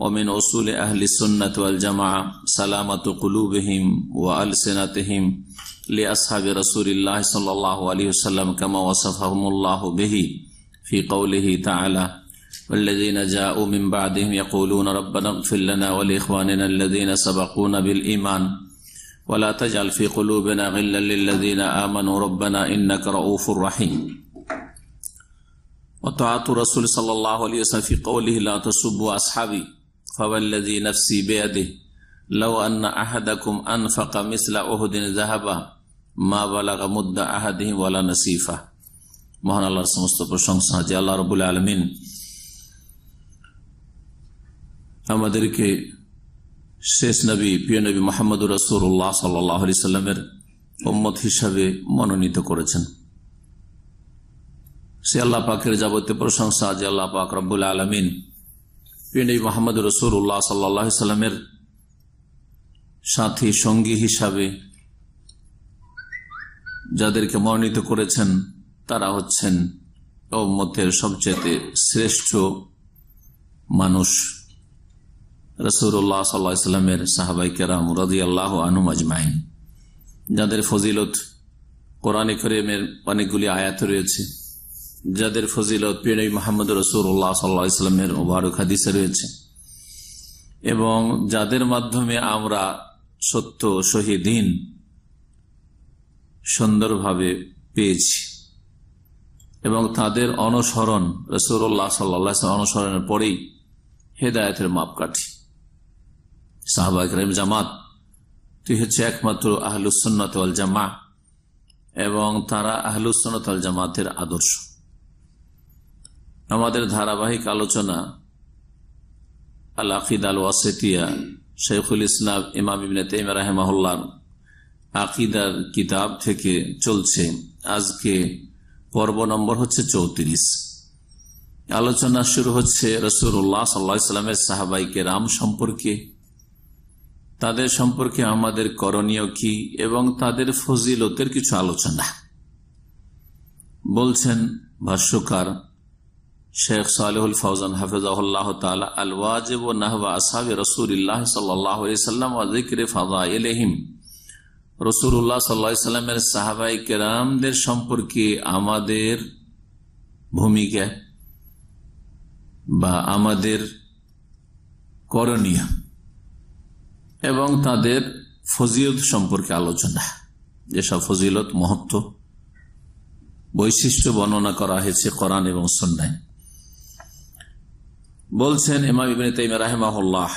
ومن أصول أهل السنة والجماعة سلامة قلوبهم وألسنتهم لأصحاب رسول الله صلى الله عليه وسلم كما وصفهم الله به في قوله تعالى والذين جاءوا من بعدهم يقولون ربنا اغفر لنا ولإخواننا الذين سبقونا بالإيمان ولا تجعل في قلوبنا غلا للذين آمنوا ربنا إنك رؤوف رحيم وطاعة رسول صلى الله عليه وسلم في قوله لا تسبوا أصحابي ফাওয়াল্লাযী নাফসি বিয়াদিহি লাউ আন্না আহাদাকুম আনফাকা মিসলা উহুদিন যাহাবা মা বালাগা মুদ্দা আহাদিহিম ওয়ালা নাসিফা মহান আল্লাহর সমস্ত প্রশংসা যে আল্লাহ রবুল আলমিন আমাদেরকে শেষ নবী, প্রিয় নবী মোহাম্মদ রসুল্লাহ সাল্লি সাল্লামের উম্মত হিসাবে মনোনীত করেছেন। সে আল্লাহ পাকের যাবতীয় প্রশংসা, যে আল্লাহ পাক রব্বুল আলমিন প্রিয় মোহাম্মদ রসুল্লাহ সাল্লাহ সাল্লামের সাথী, সঙ্গী হিসাবে যাদেরকে মনোনীত করেছেন, তারা হচ্ছেন মতের সবচেয়ে শ্রেষ্ঠ মানুষ রসুল্লাহ সাল্লামের সাহাবাই কেরাম রাজি আল্লাহ আনু আজমাইন। যাদের ফজিলত কোরআনে করিমের অনেকগুলি আয়াত রয়েছে যাদের ফজিলত পিনই মাহমুদ রসুল্লাহ সাল্লা ইসলামের ওবারক হাদিসে রয়েছে। এবং যাদের মাধ্যমে আমরা সত্য শহীদিন সুন্দরভাবে পেয়েছি এবং তাদের অনুসরণ রসুল্লাহ সাল্লা অনুসরণের পরেই হেদায়তের মাপকাঠি। সাহবাগ রহিম জামাত, তুই হচ্ছে একমাত্র আহলুসন্নত জামা এবং তারা আহলুসন্নত জামাতের আদর্শ। আমাদের ধারাবাহিক আলোচনা আল আকিদ আল ওয়াসেতিয়া শেখুল ইসলাম, ইমাম ইবিন রাহেমাহুল্লার আকিদার কিতাব থেকে চলছে। আজকে পর্ব নম্বর হচ্ছে চৌত্রিশ। আলোচনা শুরু হচ্ছে রসুল্লাহ সাল্লামের সাহাবাইকে রাম সম্পর্কে। তাদের সম্পর্কে আমাদের করণীয় কি এবং তাদের ফজিলতের কিছু আলোচনা। বলছেন ভাষ্যকার শেখ সালেহুল ফৌজান হাফিজাহুল্লাহ তালা আল ওয়াজিব নাহবা আসাবি রসুল্লাহ সাল্লাম জিক্রে ফাজা এলহিম রসুল্লাহ সাল্লামের সাহাবাই কেরামদের সম্পর্কে আমাদের ভূমিকা বা আমাদের করণীয় এবং তাদের ফজিলত সম্পর্কে আলোচনা। যেসব ফজিলত মহত্ব বৈশিষ্ট্য বর্ণনা করা হয়েছে কোরআন এবং সন্ন্যায় বলছেন ইমাম ইবিন তাইম রাহেমাহুল্লাহ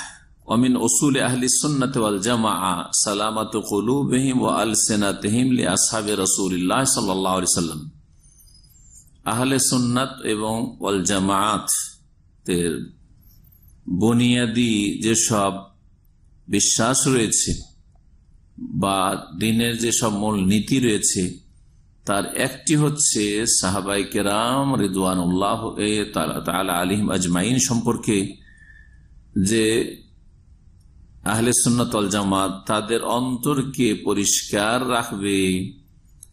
অমিন ওসুল আহলি সুন্নাত ওয়াল জামা সালামাত কুলুবহিম ওয়া আলসিনাতহিম লি আসহাবে রাসূলুল্লাহ সাল্লাল্লাহু আলাইহি সাল্লাম। আহলে সুন্নাত এবং ওয়াল জামাআত এর বুনিয়াদি যেসব বিশ্বাস রয়েছে বা দিনের যেসব মূল নীতি রয়েছে তার একটি হচ্ছে সাহাবাই কেরাম রিদওয়ানুল্লাহ আলিম আজমাইন সম্পর্কে যে আহলে সুন্নতল জামাত তাদের অন্তরকে পরিষ্কার রাখবে,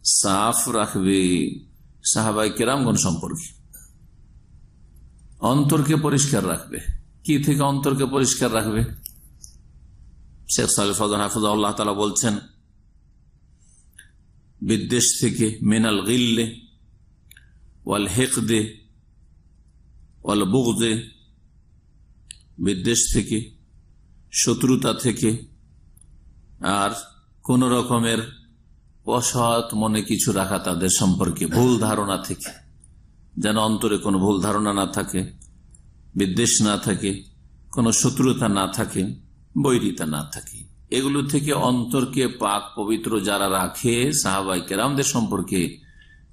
সাফ রাখবে সাহাবাই কেরামগণ সম্পর্কে। অন্তরকে পরিষ্কার রাখবে। কি থেকে অন্তরকে পরিষ্কার রাখবে? শেখ সাল ফজান হাফুজ আল্লাহ তালা বলছেন বিদ্বেষ থেকে, মেনাল গিল্লে, ওয়াল হেকদে, ওয়াল বুগদে, বিদ্বেষ থেকে, শত্রুতা থেকে, আর কোন রকমের অসৎ মনে কিছু রাখা তাদের সম্পর্কে, ভুল ধারণা থেকে। যেন অন্তরে কোনো ভুল ধারণা না থাকে, বিদ্বেষ না থাকে, কোনো শত্রুতা না থাকে, বৈরিতা না থাকে। এগুলো থেকে অন্তরকে পাক পবিত্র যারা রাখে সাহাবাই কেরামদের সম্পর্কে,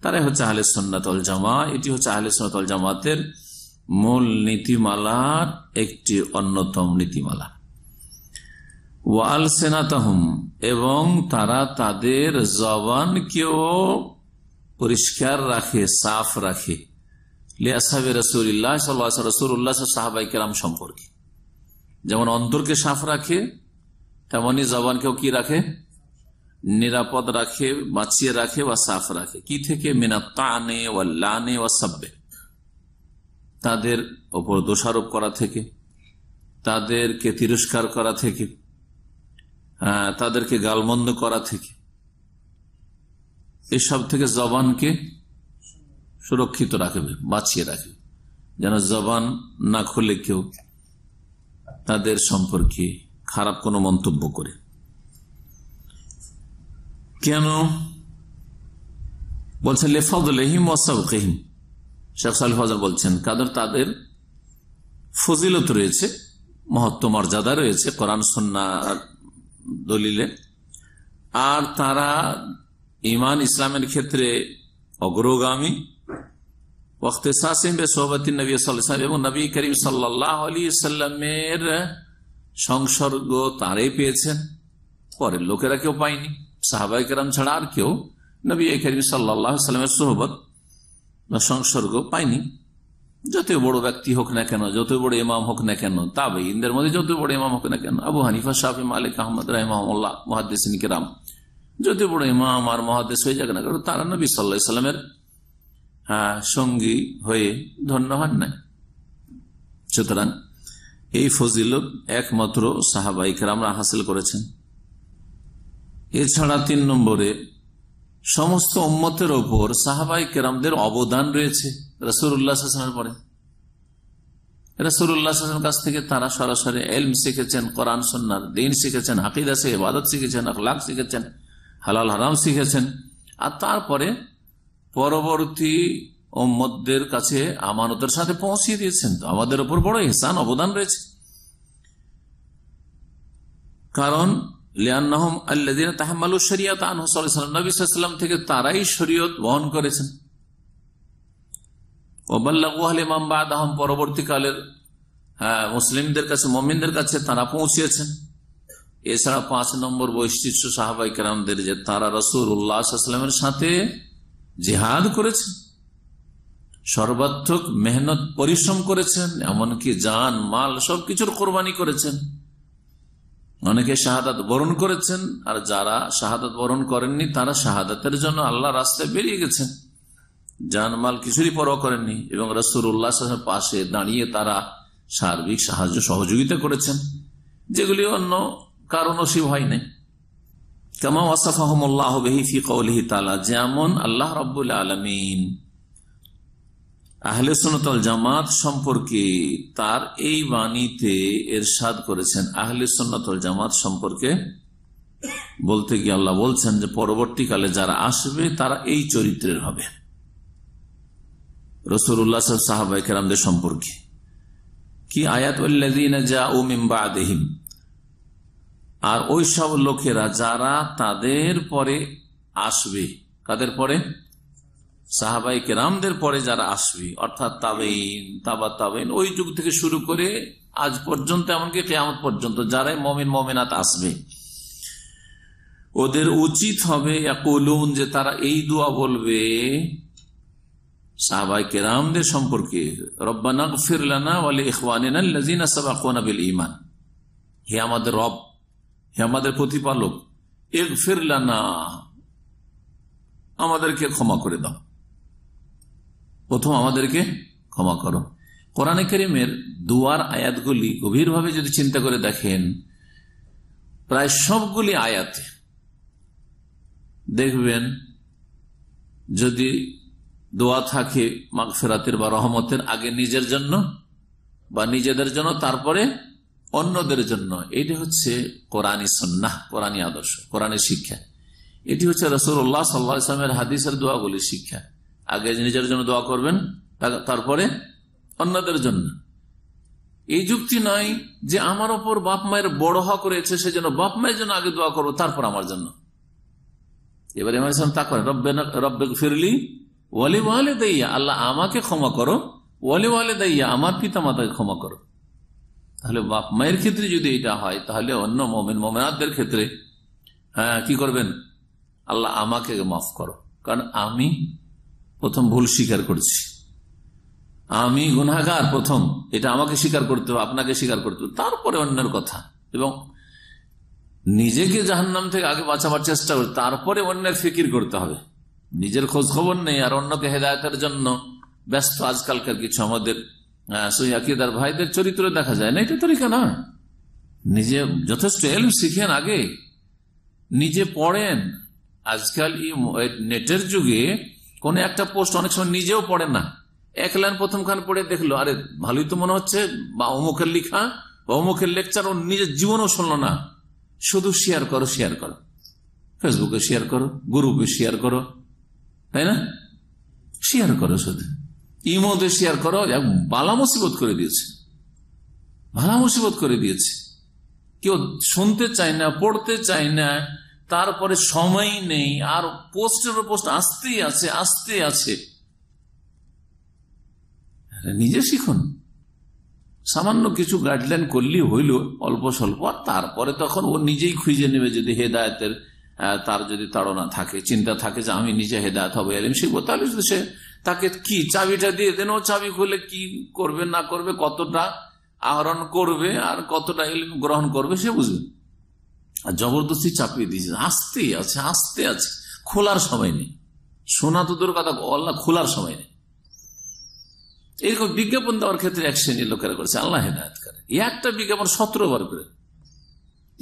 তারাই হচ্ছে আহলে সন্ন্যতল জামা। এটি হচ্ছে আহলে সন্ন্যতল জামাতের মূল নীতিমালার একটি অন্যতম নীতিমালা। ওয়াল সেনাতাহম এবং তারা তাদের জবান জবানকেও পরিষ্কার রাখে, সাফ রাখে। রসুল্লাহ সাহাবাই কেরাম সম্পর্কে। যেমন অন্তরকে সাফ রাখে তেমনি জবানকেও কি রাখে? নিরাপদ রাখে, বাঁচিয়ে রাখে বা সাফ রাখে। কি থেকে? মিনা তানে ও লানে ও সাব্বে। তাদের ওপর দোষারোপ করা থেকে, তাদেরকে তিরস্কার করা থেকে তাদেরকে গালমন্দ করা থেকে। এসব থেকে জবানকে সুরক্ষিত রাখবে বাঁচিয়ে রাখবে যেন জবান না খুলে কেউ তাদের সম্পর্কে খারাপ কোনো মন্তব্য করে। কেন? বলছেন, লেফাদুলহিম ওয়াসাবহিম শেখ সালফাজার বলছেন, কাদের তাদের ফজিলত রয়েছে, মহত্ব মর্যাদা রয়েছে কোরআন সন্ন্যার দলিলে, আর তারা ইমান ইসলামের ক্ষেত্রে অগ্রগামী। এবং নবী করিম সাল্লাহ আলী সাল্লামের সংসর্গ তারাই পেয়েছেন। পরের লোকেরা কেউ পায়নি। সাহাবাই কেরাম ছাড়া আর কেউ। নবী করিম সাল্লামের সোহবত বা সংসর্গ পায়নি। যত বড় ব্যক্তি হোক না কেন যত বড় ইমাম হোক না কেন তাবে ইন্দের মধ্যে যত বড় ইমাম হোক না কেন, আবু হানিফা শাহি মালিক, আহমদ রাহমাল্লাহ মহাদিন কেরাম যত বড় ইমাম আর মহাদেশ হয়ে যাক না কেন, তারা নবী সাল্লাহ সাল্লামের সঙ্গী হয়ে ধন্য হন না সুতরাং এই ফজিলত একমাত্র সাহাবাইকরামরা হাসিল করেছেন। এছাড়া তিন নম্বরে সমস্ত উম্মতের ওপর সাহাবাই কেরামদের অবদান রয়েছে রসুরামের পরে। রসুরামের কাছ থেকে তারা সরাসরি এলম শিখেছেন, কোরআন সন্ন্যার দিন শিখেছেন হাকিদা সে ইবাদত শিখেছেন, আখলাক শিখেছেন, হালাল হারাম শিখেছেন। আর তারপরে পরবর্তী ওম্মদের কাছে আমানতের সাথে পৌঁছিয়ে দিয়েছেন তো। আমাদের ওপর বড় ইহসান অবদান রয়েছে। কারণ লিয়ান্নাহম আল্লাদিন শরিয়াত থেকে তারাই বহন করেছেন। হ্যাঁ মুসলিমদের কাছে, মমিনদের কাছে তারা পৌঁছিয়েছেন। এছাড়া পাঁচ নম্বর বৈশিষ্ট্য সাহাবাই কেরামদের যে তারা রসুল উল্লাহামের সাথে জেহাদ করেছেন। সর্বাত্মক মেহনত, পরিশ্রম করেছেন, এমনকি যান মাল সবকিছুর কোরবানি করেছেন। অনেকে শাহাদাত বরণ করেছেন, আর যারা শাহাদাত বরণ করেননি, তারা শাহাদাতের জন্য আল্লাহ রাস্তায় বেরিয়ে গেছেন। জানমাল কিছুরই পরোয়া করেননি, এবং রসুর উল্লাহ পাশে দাঁড়িয়ে তারা সার্বিক সাহায্য সহযোগিতা করেছেন, যেগুলি অন্য কারণ নসিব হয় নাই। কামা ওয়াসাফাহমুল্লাহ বেহিফি কৌলহি তালা যেমন আল্লাহ রব্বুল আলমিন আহলে সোনতল জামাত সম্পর্কে তার এই বাণীতে এরশাদ করেছেন। আহলে সন্ন্যতল জামাত সম্পর্কে বলতে গিয়ে আল্লাহ বলছেন যে, পরবর্তীকালে যারা আসবে, তারা এই চরিত্রের হবে। রসুল্লাহ সাহাবাই কেরামদের সম্পর্কে। কি আয়াত? যা ও মিম্বা আদেহিম আর ওই সব লোকেরা যারা তাদের পরে আসবে, কাদের পরে? সাহাবাই কেরামদের পরে যারা আসবে, অর্থাৎ তাবেইন, তাবা তাবেইন, ওই যুগ থেকে শুরু করে আজ পর্যন্ত, এমনকি কেয়ামত পর্যন্ত যারাই মমিন, মমিনাত আসবে, ওদের উচিত হবে যে তারা এই দোয়া বলবে সাহাবাই কেরামদের সম্পর্কে, রব্বানা ফিরলানা বলে ইখওয়ানিনা সাবাকুনাবিল ইমান হে আমাদের রব, হে আমাদের প্রতিপালক এক ফিরলানা আমাদেরকে ক্ষমা করে দাও। প্রথম আমাদেরকে ক্ষমা করো। কোরআনে করিমের দুয়ার আয়াতগুলি গভীরভাবে যদি চিন্তা করে দেখেন, প্রায় সবগুলি আয়াত দেখবেন যদি দোয়া থাকে মাগ ফেরাতের বা রহমতের আগে নিজের জন্য বা নিজেদের জন্য, তারপরে অন্যদের জন্য। এটি হচ্ছে কোরআনী সন্না কোরআনী আদর্শ কোরআনের শিক্ষা। এটি হচ্ছে রসুল্লাহ সাল্লা ইসলামের হাদিসের দোয়াগুলির শিক্ষা। আগে নিজের জন্য দোয়া করবেন তারপরে অন্যদের জন্য। এই যুক্তি নয় যে আমার ওপর বাপ মায়ের বড় হক রয়েছে সেজন্য বাপ মায়ের জন্য আগে দোয়া করব, তারপর আমার জন্য। এবার ইমাম ইসলাম তা করেন, রব্বে ফিরলি ওয়ালি ওয়ালে দাইয়া আল্লাহ আমাকে ক্ষমা করো, ওয়ালি ওয়ালে দাইয়া আমার পিতা মাতাকে ক্ষমা করো। তাহলে বাপ মায়ের ক্ষেত্রে যদি এটা হয়, তাহলে অন্য মোমেন মোমেনাদের ক্ষেত্রে হ্যাঁ কি করবেন? আল্লাহ আমাকে মাফ করো, কারণ আমি প্রথম ভুল স্বীকার করছি। আমি গুনাগার প্রথম, এটা আমাকে স্বীকার করতে হবে, আপনাকে স্বীকার করতে হবে। তারপরে অন্যের কথা। এবং নিজেকে জাহান্নাম থেকে আগে বাঁচাবার চেষ্টা করতে তারপরে অন্যের ফিকির করতে হবে। নিজের খোঁজ খবর নেই আর অন্যকে হেদায়তের জন্য ব্যস্ত আজকালকার কিছু আমাদের আকিদার ভাইদের চরিত্র দেখা যায় না। এটা তরিকা না। নিজে যথেষ্ট এলম শিখেন আগে। নিজে পড়েন। আজকাল নেটের যুগে কোন একটা পোস্ট অনেক সময় নিজেও পড়ে না। এক লাইন প্রথম খান পড়ে দেখল, আরে ভালোই তো মনে হচ্ছে, বা অমুখের লিখা, বা অমুখের লেকচার, ও নিজের জীবনও শুনলো না। শুধু শেয়ার করো শেয়ার করো। ফেসবুকে শেয়ার করো গ্রুপে শেয়ার করো, তাই না? শেয়ার করো শুধু। ইমোতে শেয়ার করো এক বালা মুসিবত করে দিয়েছে। ভালা মুসিবত করে দিয়েছে। কেউ শুনতে চায় না, পড়তে চায় না তারপরে সময় নেই, আর পোস্টের পোস্ট আসতেই আছে, আসতে আছে। নিজে শিখুন। সামান্য কিছু গাইডলাইন করলেই হইল, অল্প স্বল্প তারপরে তখন ও নিজেই খুঁজে নেবে যদি হেদায়তের তার যদি তাড়না থাকে, চিন্তা থাকে যে আমি নিজে হেদায়ত হব, এলিম শিখব, তাহলে সে তাকে কি চাবিটা দিয়ে দেন, ও চাবি খুলে কি করবে, না করবে, কতটা আহরণ করবে, আর কতটা এলিম গ্রহণ করবে, সে বুঝবে। আর জবরদস্তি চাপিয়ে দিয়েছে। আসতে আছে আসতে আছে। খোলার সময় নেই। শোনা তো তোর কথা খোলার সময় নেই। এরকম বিজ্ঞাপন দেওয়ার ক্ষেত্রে এক শ্রেণির লোকেরা করেছে, আল্লাহ হেদায়ত করে। একটা বিজ্ঞাপন সতেরো বার করে।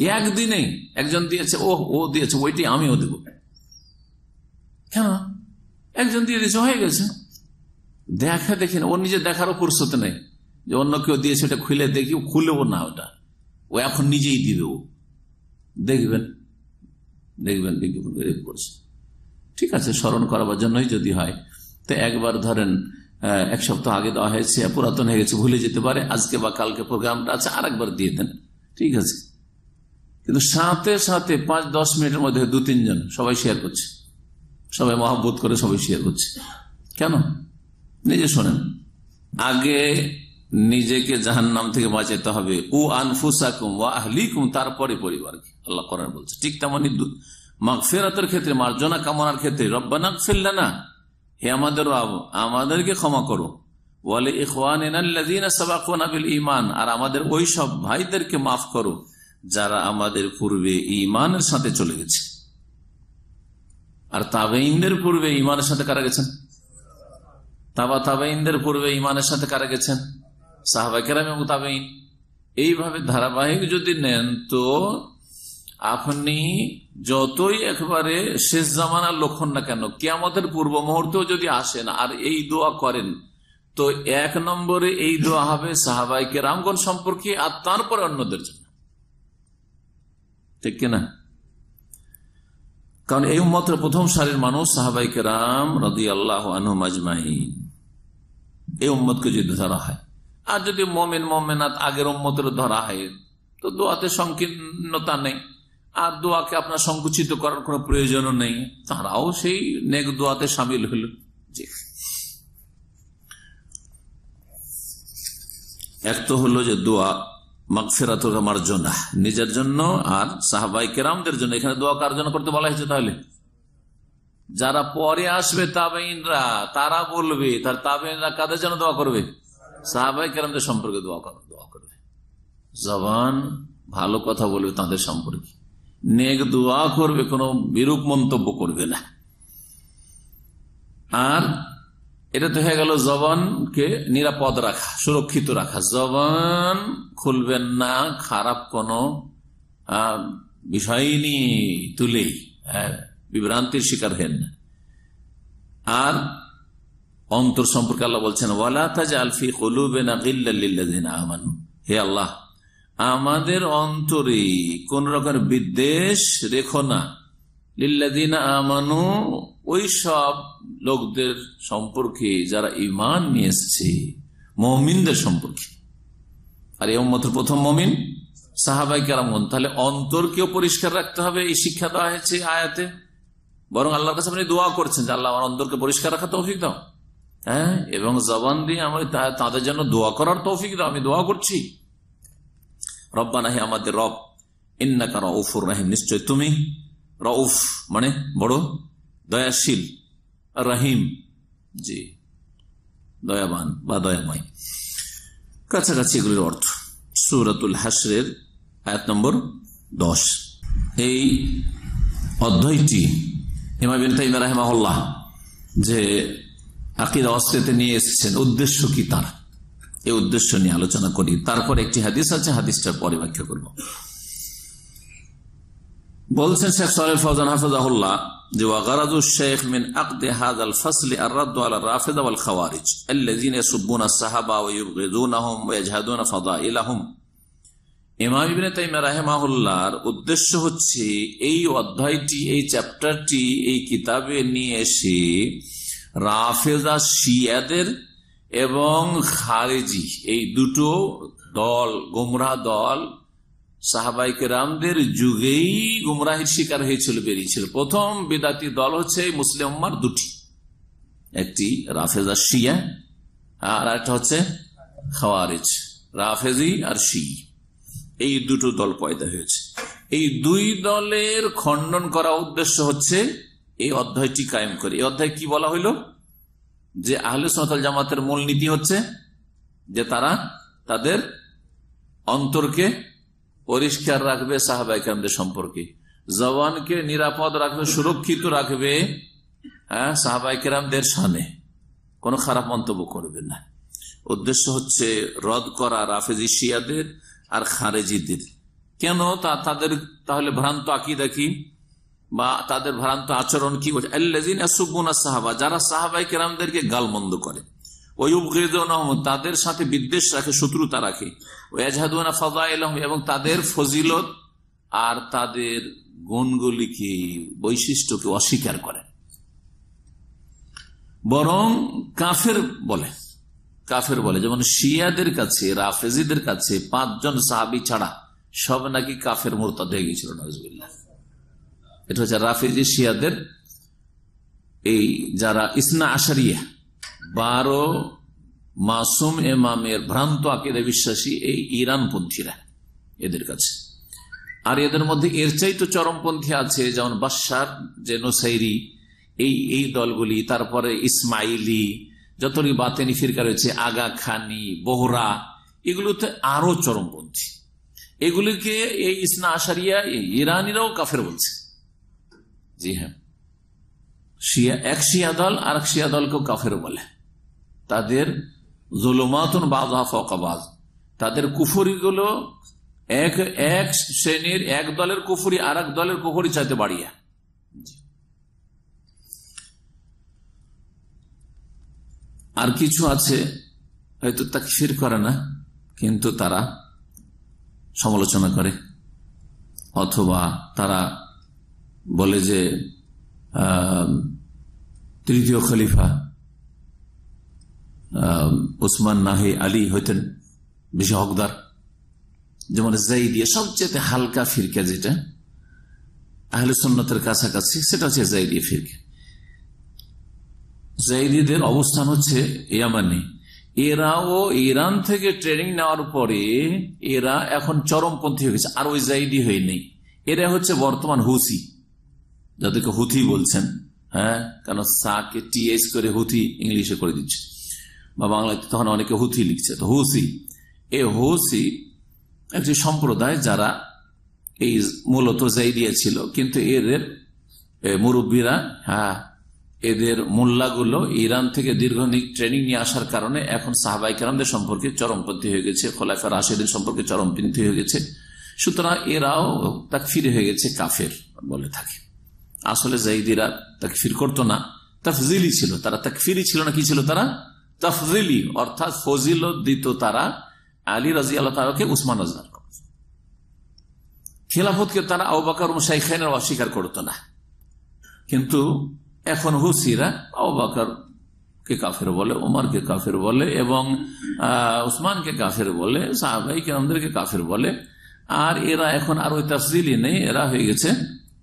একদিনে একজন দিয়েছে ও ও দিয়েছে, ওইটি আমিও দেব। কেন? একজন দিয়ে দিয়েছে, হয়ে গেছে। দেখা দেখি না ওর নিজে দেখারও ফুরসতে নেই যে অন্য কেউ দিয়েছে, ওটা খুলে দেখি ও খুলেও না ওটা। ও এখন নিজেই দিবে ও। দেখবেন দেখবেন বিজ্ঞাপন বেরিয়ে পড়ছে ঠিক আছে, স্মরণ করাবার জন্যই যদি হয়। তো একবার ধরেন এক সপ্তাহ আগে দেওয়া হয়েছে, পুরাতন হয়ে গেছে, ভুলে যেতে পারে, আজকে বা কালকে প্রোগ্রামটা আছে আর একবার দিয়ে দেন। ঠিক আছে। কিন্তু সাথে সাথে পাঁচ, দশ মিনিটের মধ্যে দু, তিনজন সবাই শেয়ার করছে। সবাই মহাব্বত করে সবাই শেয়ার করছে। কেন? নিজে শোনেন। আগে নিজেকে জাহান নাম থেকে বাঁচাতে হবে। ও আনফুসাকুম ও আহলিকুম, তারপরে পরিবারকে। আল্লাহ করার বলছে, ঠিক তেমনি ফেরাতের ক্ষেত্রে, মার্জনা কামনার ক্ষেত্রে, রব্বানা ফেললানা হে আমাদের আমাদেরকে ক্ষমা করো। বলে ইমান আর আমাদের ওই সব ভাইদেরকে মাফ করো, যারা আমাদের পূর্বে ইমানের সাথে চলে গেছে। আর তাবেইনদের পূর্বে ইমানের সাথে কারা গেছেন? তাবা তাবেইনদের পূর্বে ইমানের সাথে কারা গেছেন? সাহাবা কেরাম এবং তাবেইন এইভাবে ধারাবাহিক যদি নেন, তো আপনি যতই একবারে শেষ জামানার লক্ষণ না কেন, কেয়ামতের পূর্ব মুহূর্তেও যদি আসেন আর এই দোয়া করেন, তো এক নম্বরে এই দোয়া হবে সাহাবাইকে রামগণ সম্পর্কে আর তারপরে অন্যদের জন্য। ঠিক কিনা? কারণ এই উম্মতের প্রথম সারির মানুষ সাহাবাইকে রাম রদি আল্লাহ আজমাহিন এই উম্মতকে যদি ধরা হয়। আর যদি মোমেন মোমেনাত আগের উম্মতের ধরা হয়, তো দোয়াতে সংকীর্ণতা নেই। আর দোয়াকে আপনার সংকুচিত করার কোনো প্রয়োজনও নেই। তারাও সেই নেক দোয়াতে সামিল হইল। এক তো হলো যে দোয়া মাগফেরাত মার্জনা নিজের জন্য আর সাহাবাই কেরামদের জন্য। এখানে দোয়া কার জন্য করতে বলা হয়েছে তাহলে? যারা পরে আসবে তাবেইনরা তারা বলবে, তার তাবেইনরা কাদের জন্য দোয়া করবে? সাহাবাই কেরামদের সম্পর্কে দোয়া করবে দোয়া করবে। জবান ভালো কথা বলবে তাদের সম্পর্কে। নেক দোয়া করবে, কোনো বিরূপ মন্তব্য করবে না। আর এটা তো হয়ে গেল জবানকে নিরাপদ রাখা, সুরক্ষিত রাখা। জবান খুলবেন না, খারাপ কোনো বিষয় নিয়ে তুলেই বিভ্রান্তির শিকার হেন না। আর অন্তর সম্পর্কে আল্লাহ বলছেন, ওয়ালা তাজ আলফি কলুবেনা গিল্লাল্লিল্লাযিনা আমানু। হে আল্লাহ, আমাদের অন্তরে কোন রকমের বিদ্বেষ রেখো না। লিল্লাদিনা আমানু, ওই সব লোকদের সম্পর্কে যারা ইমান নিয়ে এসছে, মমিনদের সম্পর্কে। আর এই মতের প্রথম মমিন সাহাবাই কেরামন তাহলে অন্তরকেও পরিষ্কার রাখতে হবে, এই শিক্ষা দেওয়া হয়েছে আয়াতে। বরং আল্লাহর কাছে আপনি দোয়া করছেন যে, আল্লাহ আমার অন্তরকে পরিষ্কার রাখা তৌফিক দাও। হ্যাঁ? এবং জবান দিয়ে আমি তা- তাদের জন্য দোয়া করার তৌফিক দাও, আমি দোয়া করছি। রব্বা নাহি আমাদের রব ইন্না ইন্নাকা রউফুর রাহিম, নিশ্চয় তুমি রউফ মানে বড় দয়াশীল, রাহিম, জি, দয়াবান বা দয়াময়। কাছাকাছি এগুলির অর্থ। সুরাতুল হাসরের আয়াত নম্বর দশ। এই অধ্যায়টি ইমাবিন তাইমা রাহেমাহুল্লাহ যে আকিদা অস্ত্রেতে নিয়ে এসেছেন। উদ্দেশ্য কি তার? এই উদ্দেশ্য নিয়ে আলোচনা করি। তারপর একটি হাদিস আছে, হাদিসটার পরে ব্যাখ্যা করব। বলছেন শেখ সাহেব ফৌজান হাফিজাহুল্লাহ যে ওয়াগারাজু শেখ মিন আকদে হাদ আল ফসলি আর রাদ্দু আলা রাফিদা ওয়াল খাওয়ারিজ, আল্লাযীন ইয়াসুব্বুনা আস-সাহাবা ওয়া ইউবগিদুনাহুম ওয়া ইয়াজহাদুনা ফাদাইলাহুম ইমাম ইবনে তাইমিয়া রাহিমাহুল্লাহর উদ্দেশ্য হচ্ছে, এই অধ্যায়টি, এই চ্যাপ্টারটি, এই কিতাবে নিয়ে এসে রাফেজা শিয়াদের এবং খারেজি, এই দুটো দল, গোমরা দল সাহাবাইকে রামদের যুগেই গুমরাহির শিকার হয়েছিল, বেরিয়েছিল। প্রথম বেদাতি দল হচ্ছে মুসলিম দুটি। একটি রাফেজা শিয়া আর একটা হচ্ছে খাওয়ারেজ, রাফেজি আর শি এই দুটো দল পয়দা হয়েছে। এই দুই দলের খণ্ডন করা উদ্দেশ্য হচ্ছে এই অধ্যায়টি কায়েম করে। এই অধ্যায় কি বলা হইল? যে আহলে সনাতল জামাতের মূল নীতি হচ্ছে যে তারা তাদের অন্তরকে পরিষ্কার রাখবে সাহাবাইকারদের সম্পর্কে। জওয়ানকে নিরাপদ রাখবে, সুরক্ষিত রাখবে হ্যাঁ সাহাবাইকেরামদের সামনে। কোনো খারাপ মন্তব্য করবে না। উদ্দেশ্য হচ্ছে রদ করা রাফেজি শিয়াদের আর খারেজিদের। কেন? তা তাদের, তাহলে ভ্রান্ত আকিদা কি? বা তাদের ভ্রান্ত আচরণ কি করছে আল্লাজিন সাহাবা, যারা সাহাবাই কেরামদেরকে গালমন্দ করে। তাদের সাথে বিদ্বেষ রাখে, শত্রুতা রাখে। এবং তাদের ফজিলত আর তাদের গুণগুলিকে, বৈশিষ্ট্যকে অস্বীকার করে। বরং কাফের বলে কাফের বলে, যেমন শিয়াদের কাছে, রাফেজিদের কাছে পাঁচজন সাহাবি ছাড়া সব নাকি কাফের মোরতাদ হয়ে গেছিল নজবুল্লাহ এটা হচ্ছে রাফেজি শিয়াদের এই যারা ইসনা আশারিয়া, বারো মাসুম এমামের ভ্রান্ত আকিদা বিশ্বাসী এই ইরানপন্থীরা এদের কাছে। আর এদের মধ্যে এর চাইতো চরমপন্থী আছে যেমন এই এই দলগুলি, তারপরে ইসমাইলি যতগুলি বাতেনি ফিরকা রয়েছে, আগা খানি bohra এগুলোতে আরও চরমপন্থী। এগুলিকে এই ইসনা আশারিয়া ইরানিরাও কাফের বলছে। জি হ্যাঁ। শিয়া, এক শিয়া দল আর এক শিয়া দলকেও কাফের বলে। তাদের জুলুমাতুন বাজা তাদের কুফুরিগুলো এক এক শ্রেণির এক দলের কুফুরি আর এক দলের কুফুরি চাইতে বাড়িয়া। আর কিছু আছে, হয়তো তা তাকফির করে না, কিন্তু তারা সমালোচনা করে। অথবা তারা বলে যে তৃতীয় খলিফা আহ, উসমান নাহে আলী হইতেন বেশি হকদার। যেমন জাইদিয়া সবচেয়ে হালকা ফিরকা যেটা আহলে সন্ন্যতের কাছাকাছি সেটা হচ্ছে জাইদিয়া ফিরকা। জাইদিদের অবস্থান হচ্ছে ইয়ামানি। এরাও ইরান থেকে ট্রেনিং নেওয়ার পরে এরা এখন চরমপন্থী হয়ে গেছে আর ওই জাইদি হয়ে নেই এরা হচ্ছে বর্তমান হুসি। যাদেরকে হুথি বলছেন হ্যাঁ? কেন সাকে টিএস করে হুথি ইংলিশে করে দিচ্ছে। বা বাংলাতে তখন অনেকে হুথি লিখছে, তো হুসি। এ হুসি একটি সম্প্রদায় যারা এই মূলত জাইদিয়া ছিল, কিন্তু এদের মুরব্বীরা হ্যাঁ এদের মোল্লাগুলো ইরান থেকে দীর্ঘদিন ট্রেনিং নিয়ে আসার কারণে এখন সাহাবাই কেরামদের সম্পর্কে চরমপন্থী হয়ে গেছে, খোলাফা রাশেদের সম্পর্কে চরমপন্থী হয়ে গেছে। সুতরাং এরাও তাক ফিরে হয়ে গেছে কাফের বলে থাকে। আসলে জাইদিরা তাকে ফির করতো না। তফজিলি ছিল। তারা তকফিরি ছিল না, কি ছিল তারা? তফজিলি, অর্থাৎ ফজিল দিত তারা আলী রাজি আল্লাহ তালাকে উসমান রাজার খেলাফতকে তারা আবাকার মুসাইখানের অস্বীকার করতো না। কিন্তু এখন হুসিরা আবাকার কে কাফের বলে ওমরকে কাফের বলে এবং উসমানকে কাফের বলে, সাহাবাই কেরামদেরকে কাফের বলে। আর এরা এখন আর ওই তফজিলি নেই, এরা হয়ে গেছে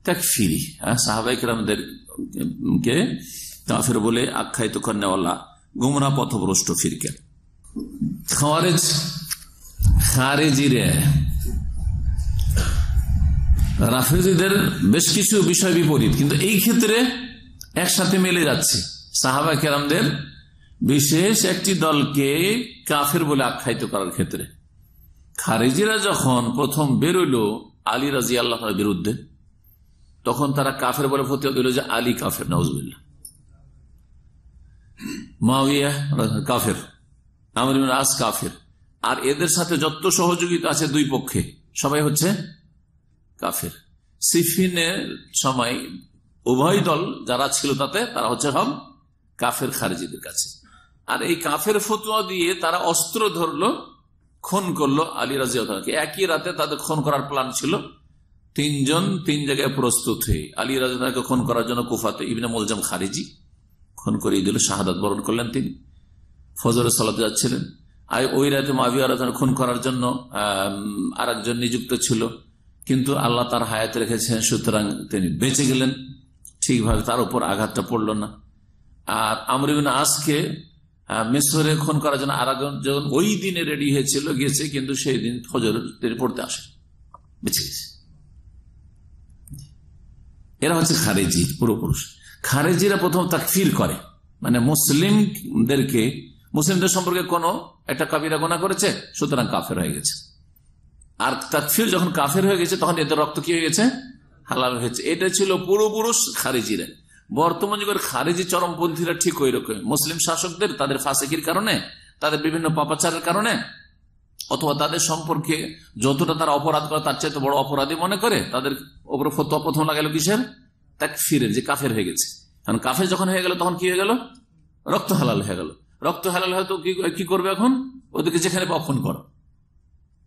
তাকফিরি সাহাবাই কেরামদেরকে কাফের বলে আখ্যায়িত করেওয়ালা গুমরা পথভ্রষ্ট ফিরকে। খাওয়ারেজ, খারেজিরে, রাফেজিদের বেশ কিছু বিষয় বিপরীত, কিন্তু এই ক্ষেত্রে একসাথে মেলে যাচ্ছে। সাহাবা কেরামদের বিশেষ একটি দলকে কাফের বলে আখ্যায়িত করার ক্ষেত্রে। খারেজিরা যখন প্রথম বেরোল, আলী রাজি আল্লাহর বিরুদ্ধে তখন তারা কাফের বলে ফতে দিল যে আলী কাফের নজবিল্লা মাউিয়া কাফের, আমর কাফের। আর এদের সাথে যত সহযোগিতা আছে দুই পক্ষে, সবাই হচ্ছে কাফের। সিফিনের সময় উভয় দল যারা ছিল তাতে, তারা হচ্ছে সব কাফের খারেজিদের কাছে। আর এই কাফের ফতুয়া দিয়ে তারা অস্ত্র ধরলো, খুন করল আলী রাজিয়াকে একই রাতে তাদের খুন করার প্ল্যান ছিল। তিনজন তিন জায়গায় প্রস্তুত হয়ে আলী রাজাকে খুন করার জন্য কুফাতে ইবনে মোলজাম খারিজি খুন করে দিল, শাহাদাত বরণ করলেন তিনি। ফজর সালাতে যাচ্ছিলেন। আর ওই রাতে মাবিয়া রাজার খুন করার জন্য আর একজন নিযুক্ত ছিল। কিন্তু আল্লাহ তার হায়াত রেখেছেন, সুতরাং তিনি বেঁচে গেলেন। ঠিকভাবে তার উপর আঘাতটা পড়ল না। আর আমরিবিন আজকে মেসরে খুন করার জন্য আর যখন ওই দিনে রেডি হয়েছিল গেছে কিন্তু সেই দিন ফজর তিনি পড়তে আসে বেঁচে গেছে। এরা হচ্ছে খারেজি, পুরোপুরুষ। খারেজিরা প্রথম তাকফির করে। মানে মুসলিমদেরকে, মুসলিমদের সম্পর্কে কোনো একটা কাবিরা গোনা করেছে, সুতরাং কাফের হয়ে গেছে। আর তাকফির যখন কাফের হয়ে গেছে, তখন এদের রক্ত কি হয়ে গেছে? হালাল হয়েছে। এটা ছিল পুরোপুরুষ খারেজিরা। বর্তমান যুগের খারেজি চরমপন্থীরা ঠিক ওই রকম। মুসলিম শাসকদের, তাদের ফাঁসেকির কারণে, তাদের বিভিন্ন পাপাচারের কারণে অথবা তাদের সম্পর্কে যতটা তারা অপরাধ করে, তার চাইতে বড় অপরাধী মনে করে, তাদের ওপরে ফতোয়া প্রথম লাগালো কিসের? তাক ফিরের যে কাফের হয়ে গেছে। কারণ কাফের যখন হয়ে গেল, তখন কি হয়ে গেল? রক্ত হালাল হয়ে গেল। রক্ত হালাল হয়তো কি করবে এখন? ওদেরকে যেখানে পক্ষণ কর।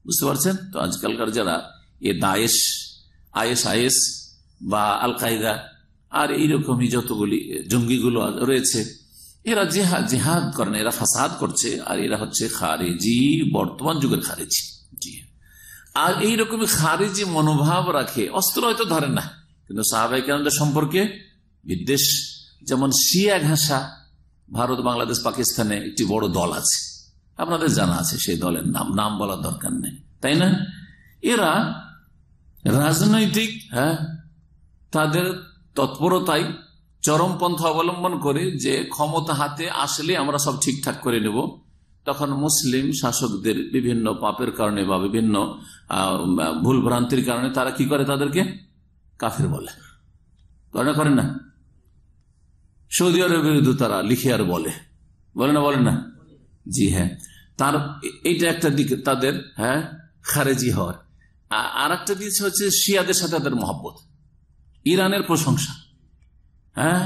বুঝতে পারছেন? তো আজকালকার যারা এ দায়েশ আইএস আইএস বা আল কায়দা আর এইরকমই যতগুলি জঙ্গিগুলো রয়েছে এরা জেহাদ জেহাদ করে না এরা ফাসাদ করছে, আর এরা হচ্ছে খারেজি, বর্তমান যুগের খারেজি। জি। আর এইরকমই খারেজি মনোভাব রাখে, অস্ত্র হয়তো ধরে না, কিন্তু সাহাবাহিকানদের সম্পর্কে বিদ্বেষ। যেমন শিয়া ঘাসা ভারত, বাংলাদেশ, পাকিস্তানে একটি বড় দল আছে। আপনাদের জানা আছে সেই দলের নাম নাম বলার দরকার নেই, তাই না? এরা রাজনৈতিক হ্যাঁ তাদের তৎপরতায় চরমপন্থা অবলম্বন করে যে ক্ষমতা হাতে আসলে আমরা সব ঠিকঠাক করে নেব। তখন মুসলিম শাসকদের বিভিন্ন পাপের কারণে বা বিভিন্ন ভুল ভ্রান্তির কারণে তারা কি করে তাদেরকে? কাফের বলে। করে না করেন না? সৌদি আরবের বিরুদ্ধে তারা লিখে আর বলে। বলে না বলে না? জি হ্যাঁ। তার, এইটা একটা দিক, তাদের হ্যাঁ খারেজি হওয়ার। আর একটা দিয়েছে হচ্ছে শিয়াদের সাথে তাদের মহব্বত। ইরানের প্রশংসা। হ্যাঁ?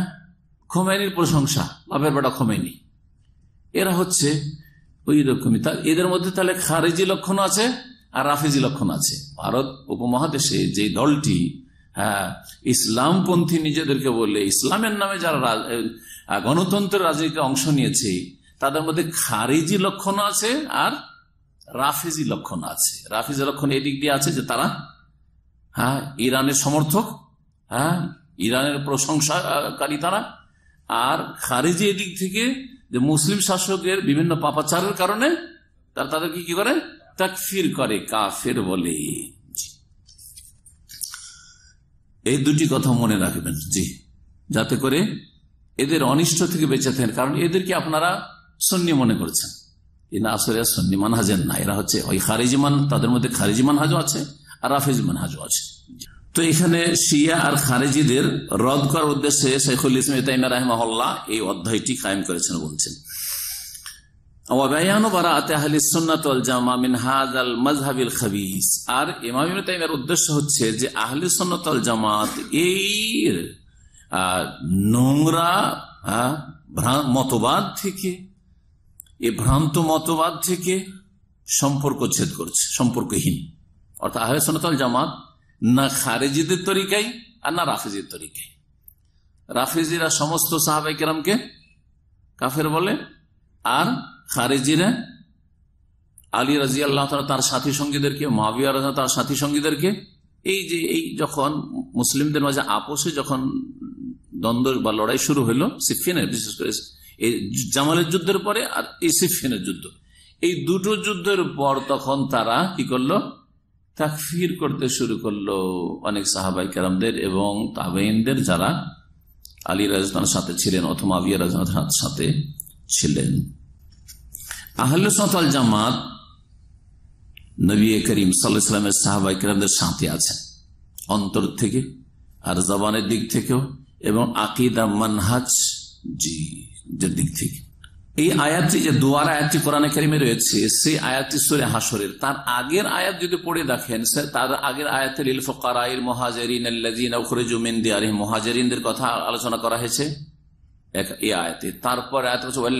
খোমেনির প্রশংসা, বাপের বেটা খোমেনি। এরা হচ্ছে ওই রকমই। এদের মধ্যে তাহলে খারেজি লক্ষণ আছে আর রাফেজি লক্ষণ আছে। ভারত উপমহাদেশে যে দলটি হ্যাঁ ইসলামপন্থী নিজেদেরকে বললে ইসলামের নামে যারা গণতন্ত্রের রাজনীতিতে অংশ নিয়েছে, তাদের মধ্যে খারিজি লক্ষণ আছে আর রাফেজি লক্ষণ আছে। রাফেজি লক্ষণ এদিক দিয়ে আছে যে তারা হ্যাঁ ইরানের সমর্থক হ্যাঁ ইরানের প্রশংসাকারী তারা। আর খারেজি এদিক থেকে যে মুসলিম শাসকের বিভিন্ন পাপাচারের কারণে তারা তাদেরকে কি করে? তাকফির করে, কাফের বলে। এই দুটি কথা মনে রাখবেন, জি। যাতে করে এদের অনিষ্ট থেকে বেঁচে থাকেন। কারণ এদেরকে আপনারা সন্নি মনে করছেন? না আসলে সন্নি মানহাজের না, এরা হচ্ছে ওই খারিজি মান, তাদের মধ্যে খারিজি মানহাজও আছে আর রাফেজ মানহাজও আছে। তো এখানে শিয়া আর খারেজিদের রদ করার উদ্দেশ্যে শেখুল ইসলাম তাইমা রাহমাহল্লা এই অধ্যায়টি কায়েম করেছেন বলছেন। আর ইমামের উদ্দেশ্য হচ্ছে যে আহলি সন্ন্যতল জামাত এই নোংরা মতবাদ থেকে এই ভ্রান্ত মতবাদ থেকে সম্পর্ক ছেদ করছে, সম্পর্কহীন। অর্থাৎ আহলে সনাতল জামাত না খারেজিদের তরিকাই আর না রাফিজির তরিকাই রাফিজিরা সমস্ত সাহাবাই কেরামকে কাফের বলে, আর খারেজিরা আলী রাজি আল্লাহ তার সাথী সঙ্গীদেরকে মাবিয়া রাজা তার সাথী সঙ্গীদেরকে, এই যে এই যখন মুসলিমদের মাঝে আপোষে যখন দ্বন্দ্ব বা লড়াই শুরু হলো সিফিনের, বিশেষ করে এই জামালের যুদ্ধের পরে আর এই সিফিনের যুদ্ধ। এই দুটো যুদ্ধের পর তখন তারা কি করল? তাকফির করতে শুরু করল অনেক সাহাবাই কেরামদের এবং তাবেইনদের যারা আলী রাজনার সাথে ছিলেন অথবা আবিয়া রাজনার সাথে ছিলেন। আহলে সতাল জামাত নবী করিম সাল্লামের সাহাবাই কেরামদের সাথে আছেন, অন্তর থেকে আর জবানের দিক থেকেও এবং আকিদা মানহাজ জি দিক থেকে। এই আয়াতটি যে দুয়ার আয়াতটি কোরআনে কারিমে রয়েছে, সেই আয়াতটি সুরে হাসরের তার আগের আয়াত যদি পড়ে দেখেন তার আগের আয়াতের ইল ফকারাইল মহাজরিন মিন দিয়ারিহিম, মুহাজিরিনদের কথা আলোচনা করা হয়েছে এই আয়াতে। তারপর আয়াত ওয়াল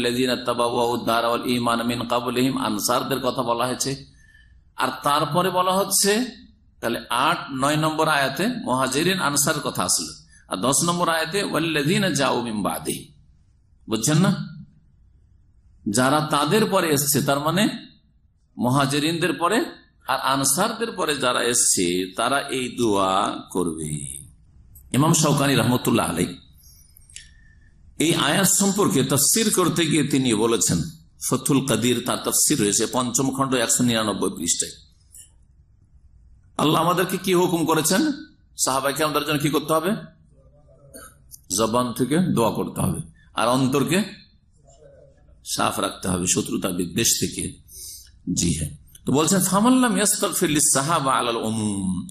মিন আনসারদের কথা বলা হয়েছে। আর তারপরে বলা হচ্ছে, তাহলে আট, নয় নম্বর আয়াতে কথা আসলো। আর দশ নম্বর আয়াতে বুঝছেন না? যারা তাদের পরে এসছে, তার মানে মহাজেরিনদের পরে আর আনসারদের পরে যারা এসছে, তারা এই দোয়া করবে। ইমাম শৌকানি রহমতুল্লাহ আলাই এই আয়াত সম্পর্কে তফসির করতে গিয়ে তিনি বলেছেন, ফতুল কাদির তার তফসির রয়েছে পঞ্চম খণ্ড একশো নিরানব্বই পৃষ্ঠায়। আল্লাহ আমাদেরকে কি হুকুম করেছেন? সাহাবাইকে আমাদের জন্য কি করতে হবে? জবান থেকে দোয়া করতে হবে। আর অন্তরকে সাফ রাখতে হবে, শত্রুতা বিদ্বেষ থেকে। জি হ্যাঁ। তো বলছেন ফামাল্লাম ইয়াস্তাগফিরলিস সাহাবা আলাল উমুম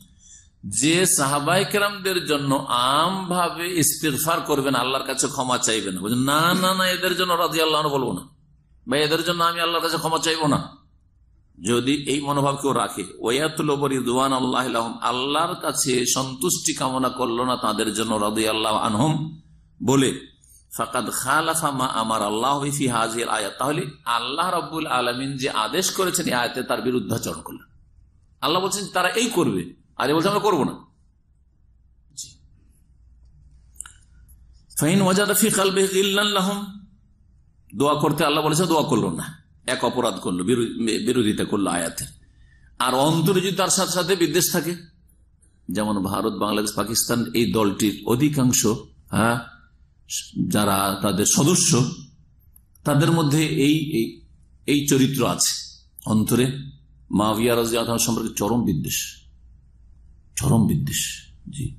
যে জন্য ইস্তেফার করবেন, আল্লাহর কাছে ক্ষমা চাইবেন না। না না এদের জন্য রাজি আল্লাহ বলব না। বা এদের জন্য আমি আল্লাহর কাছে ক্ষমা চাইব না। যদি এই মনোভাব কেউ রাখে ওয়াতুল দুয়ান আল্লাহ আল্লাহর কাছে সন্তুষ্টি কামনা করল না তাদের জন্য রাজি আল্লাহ আনহম বলে ফাকাদ খালাফা আমার আল্লাহ ফি আয়াত। তাহলে আল্লাহ রব্বুল আলমিন যে আদেশ করেছেন এই আয়াতে তার বিরুদ্ধাচরণ করলেন। আল্লাহ বলছেন, তারা এই করবে। আর বলছে, আমরা করব না। ফাইন ওয়াজাদা ফি কালবিহি গিল্লান লাহুম। দোয়া করতে আল্লাহ বলেছে, দোয়া করল না। এক অপরাধ করল, বিরো- বিরোধিতা করল আয়াতে। আর অন্তরে যদি তার সাথে সাথে বিদ্বেষ থাকে, যেমন ভারত, বাংলাদেশ, পাকিস্তান, এই দলটির অধিকাংশ হ্যাঁ যারা তাদের সদস্য, তাদের মধ্যে এই, এই- চরিত্র আছে। অন্তরে মাভিয়া রাজিয়া সম্পর্কে চরম বিদ্বেষ। চরম বিদ্বেষ, জি।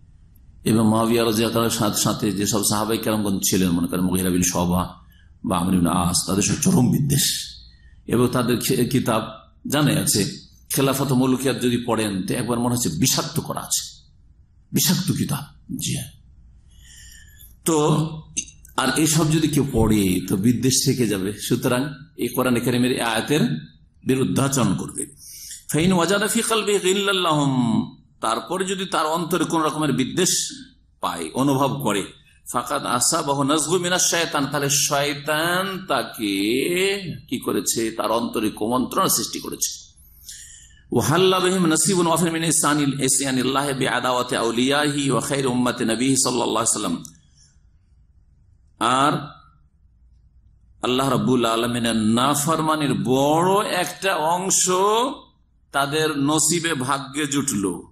এবং মাভিয়া রাজিয়া সাথে সাথে যেসব সাহাবাই কেরামগঞ্জ ছিলেন, মনে করেন মহিরাবিন সভা বা আমরিন আস, তাদের সব চরম বিদ্বেষ। এবং তাদের কিতাব জানে আছে, খেলাফত মৌলকিয়াত যদি পড়েন, তো একবার মনে হচ্ছে বিষাক্ত করা আছে। বিষাক্ত কিতাব জি হ্যাঁ। তো আর এইসব যদি কেউ পড়ে তো বিদ্বেষ থেকে যাবে সুতরাং এই কোরআন একাডেমির আয়াতের বিরুদ্ধাচরণ করবে ফাইন ওয়াজাদা ফি কলবি গিল্লাল্লাহুম তারপরে যদি তার অন্তরে কোন রকমের বিদ্বেষ পায় অনুভব করে ফাকাদ আসা বহু নজগু মিনাস শয়তান তাহলে শয়তান তাকে কি করেছে তার অন্তরে কুমন্ত্রণ সৃষ্টি করেছে وحل بهم نصيب وافر من إحسان إحسان الله بعداوة أوليائه وخير أمة نبيه صلى الله عليه وسلم আর আল্লাহ রাবুল আলমিনের নাফরমানির বড় একটা অংশ তাদের নসিবে ভাগ্যে জুটল।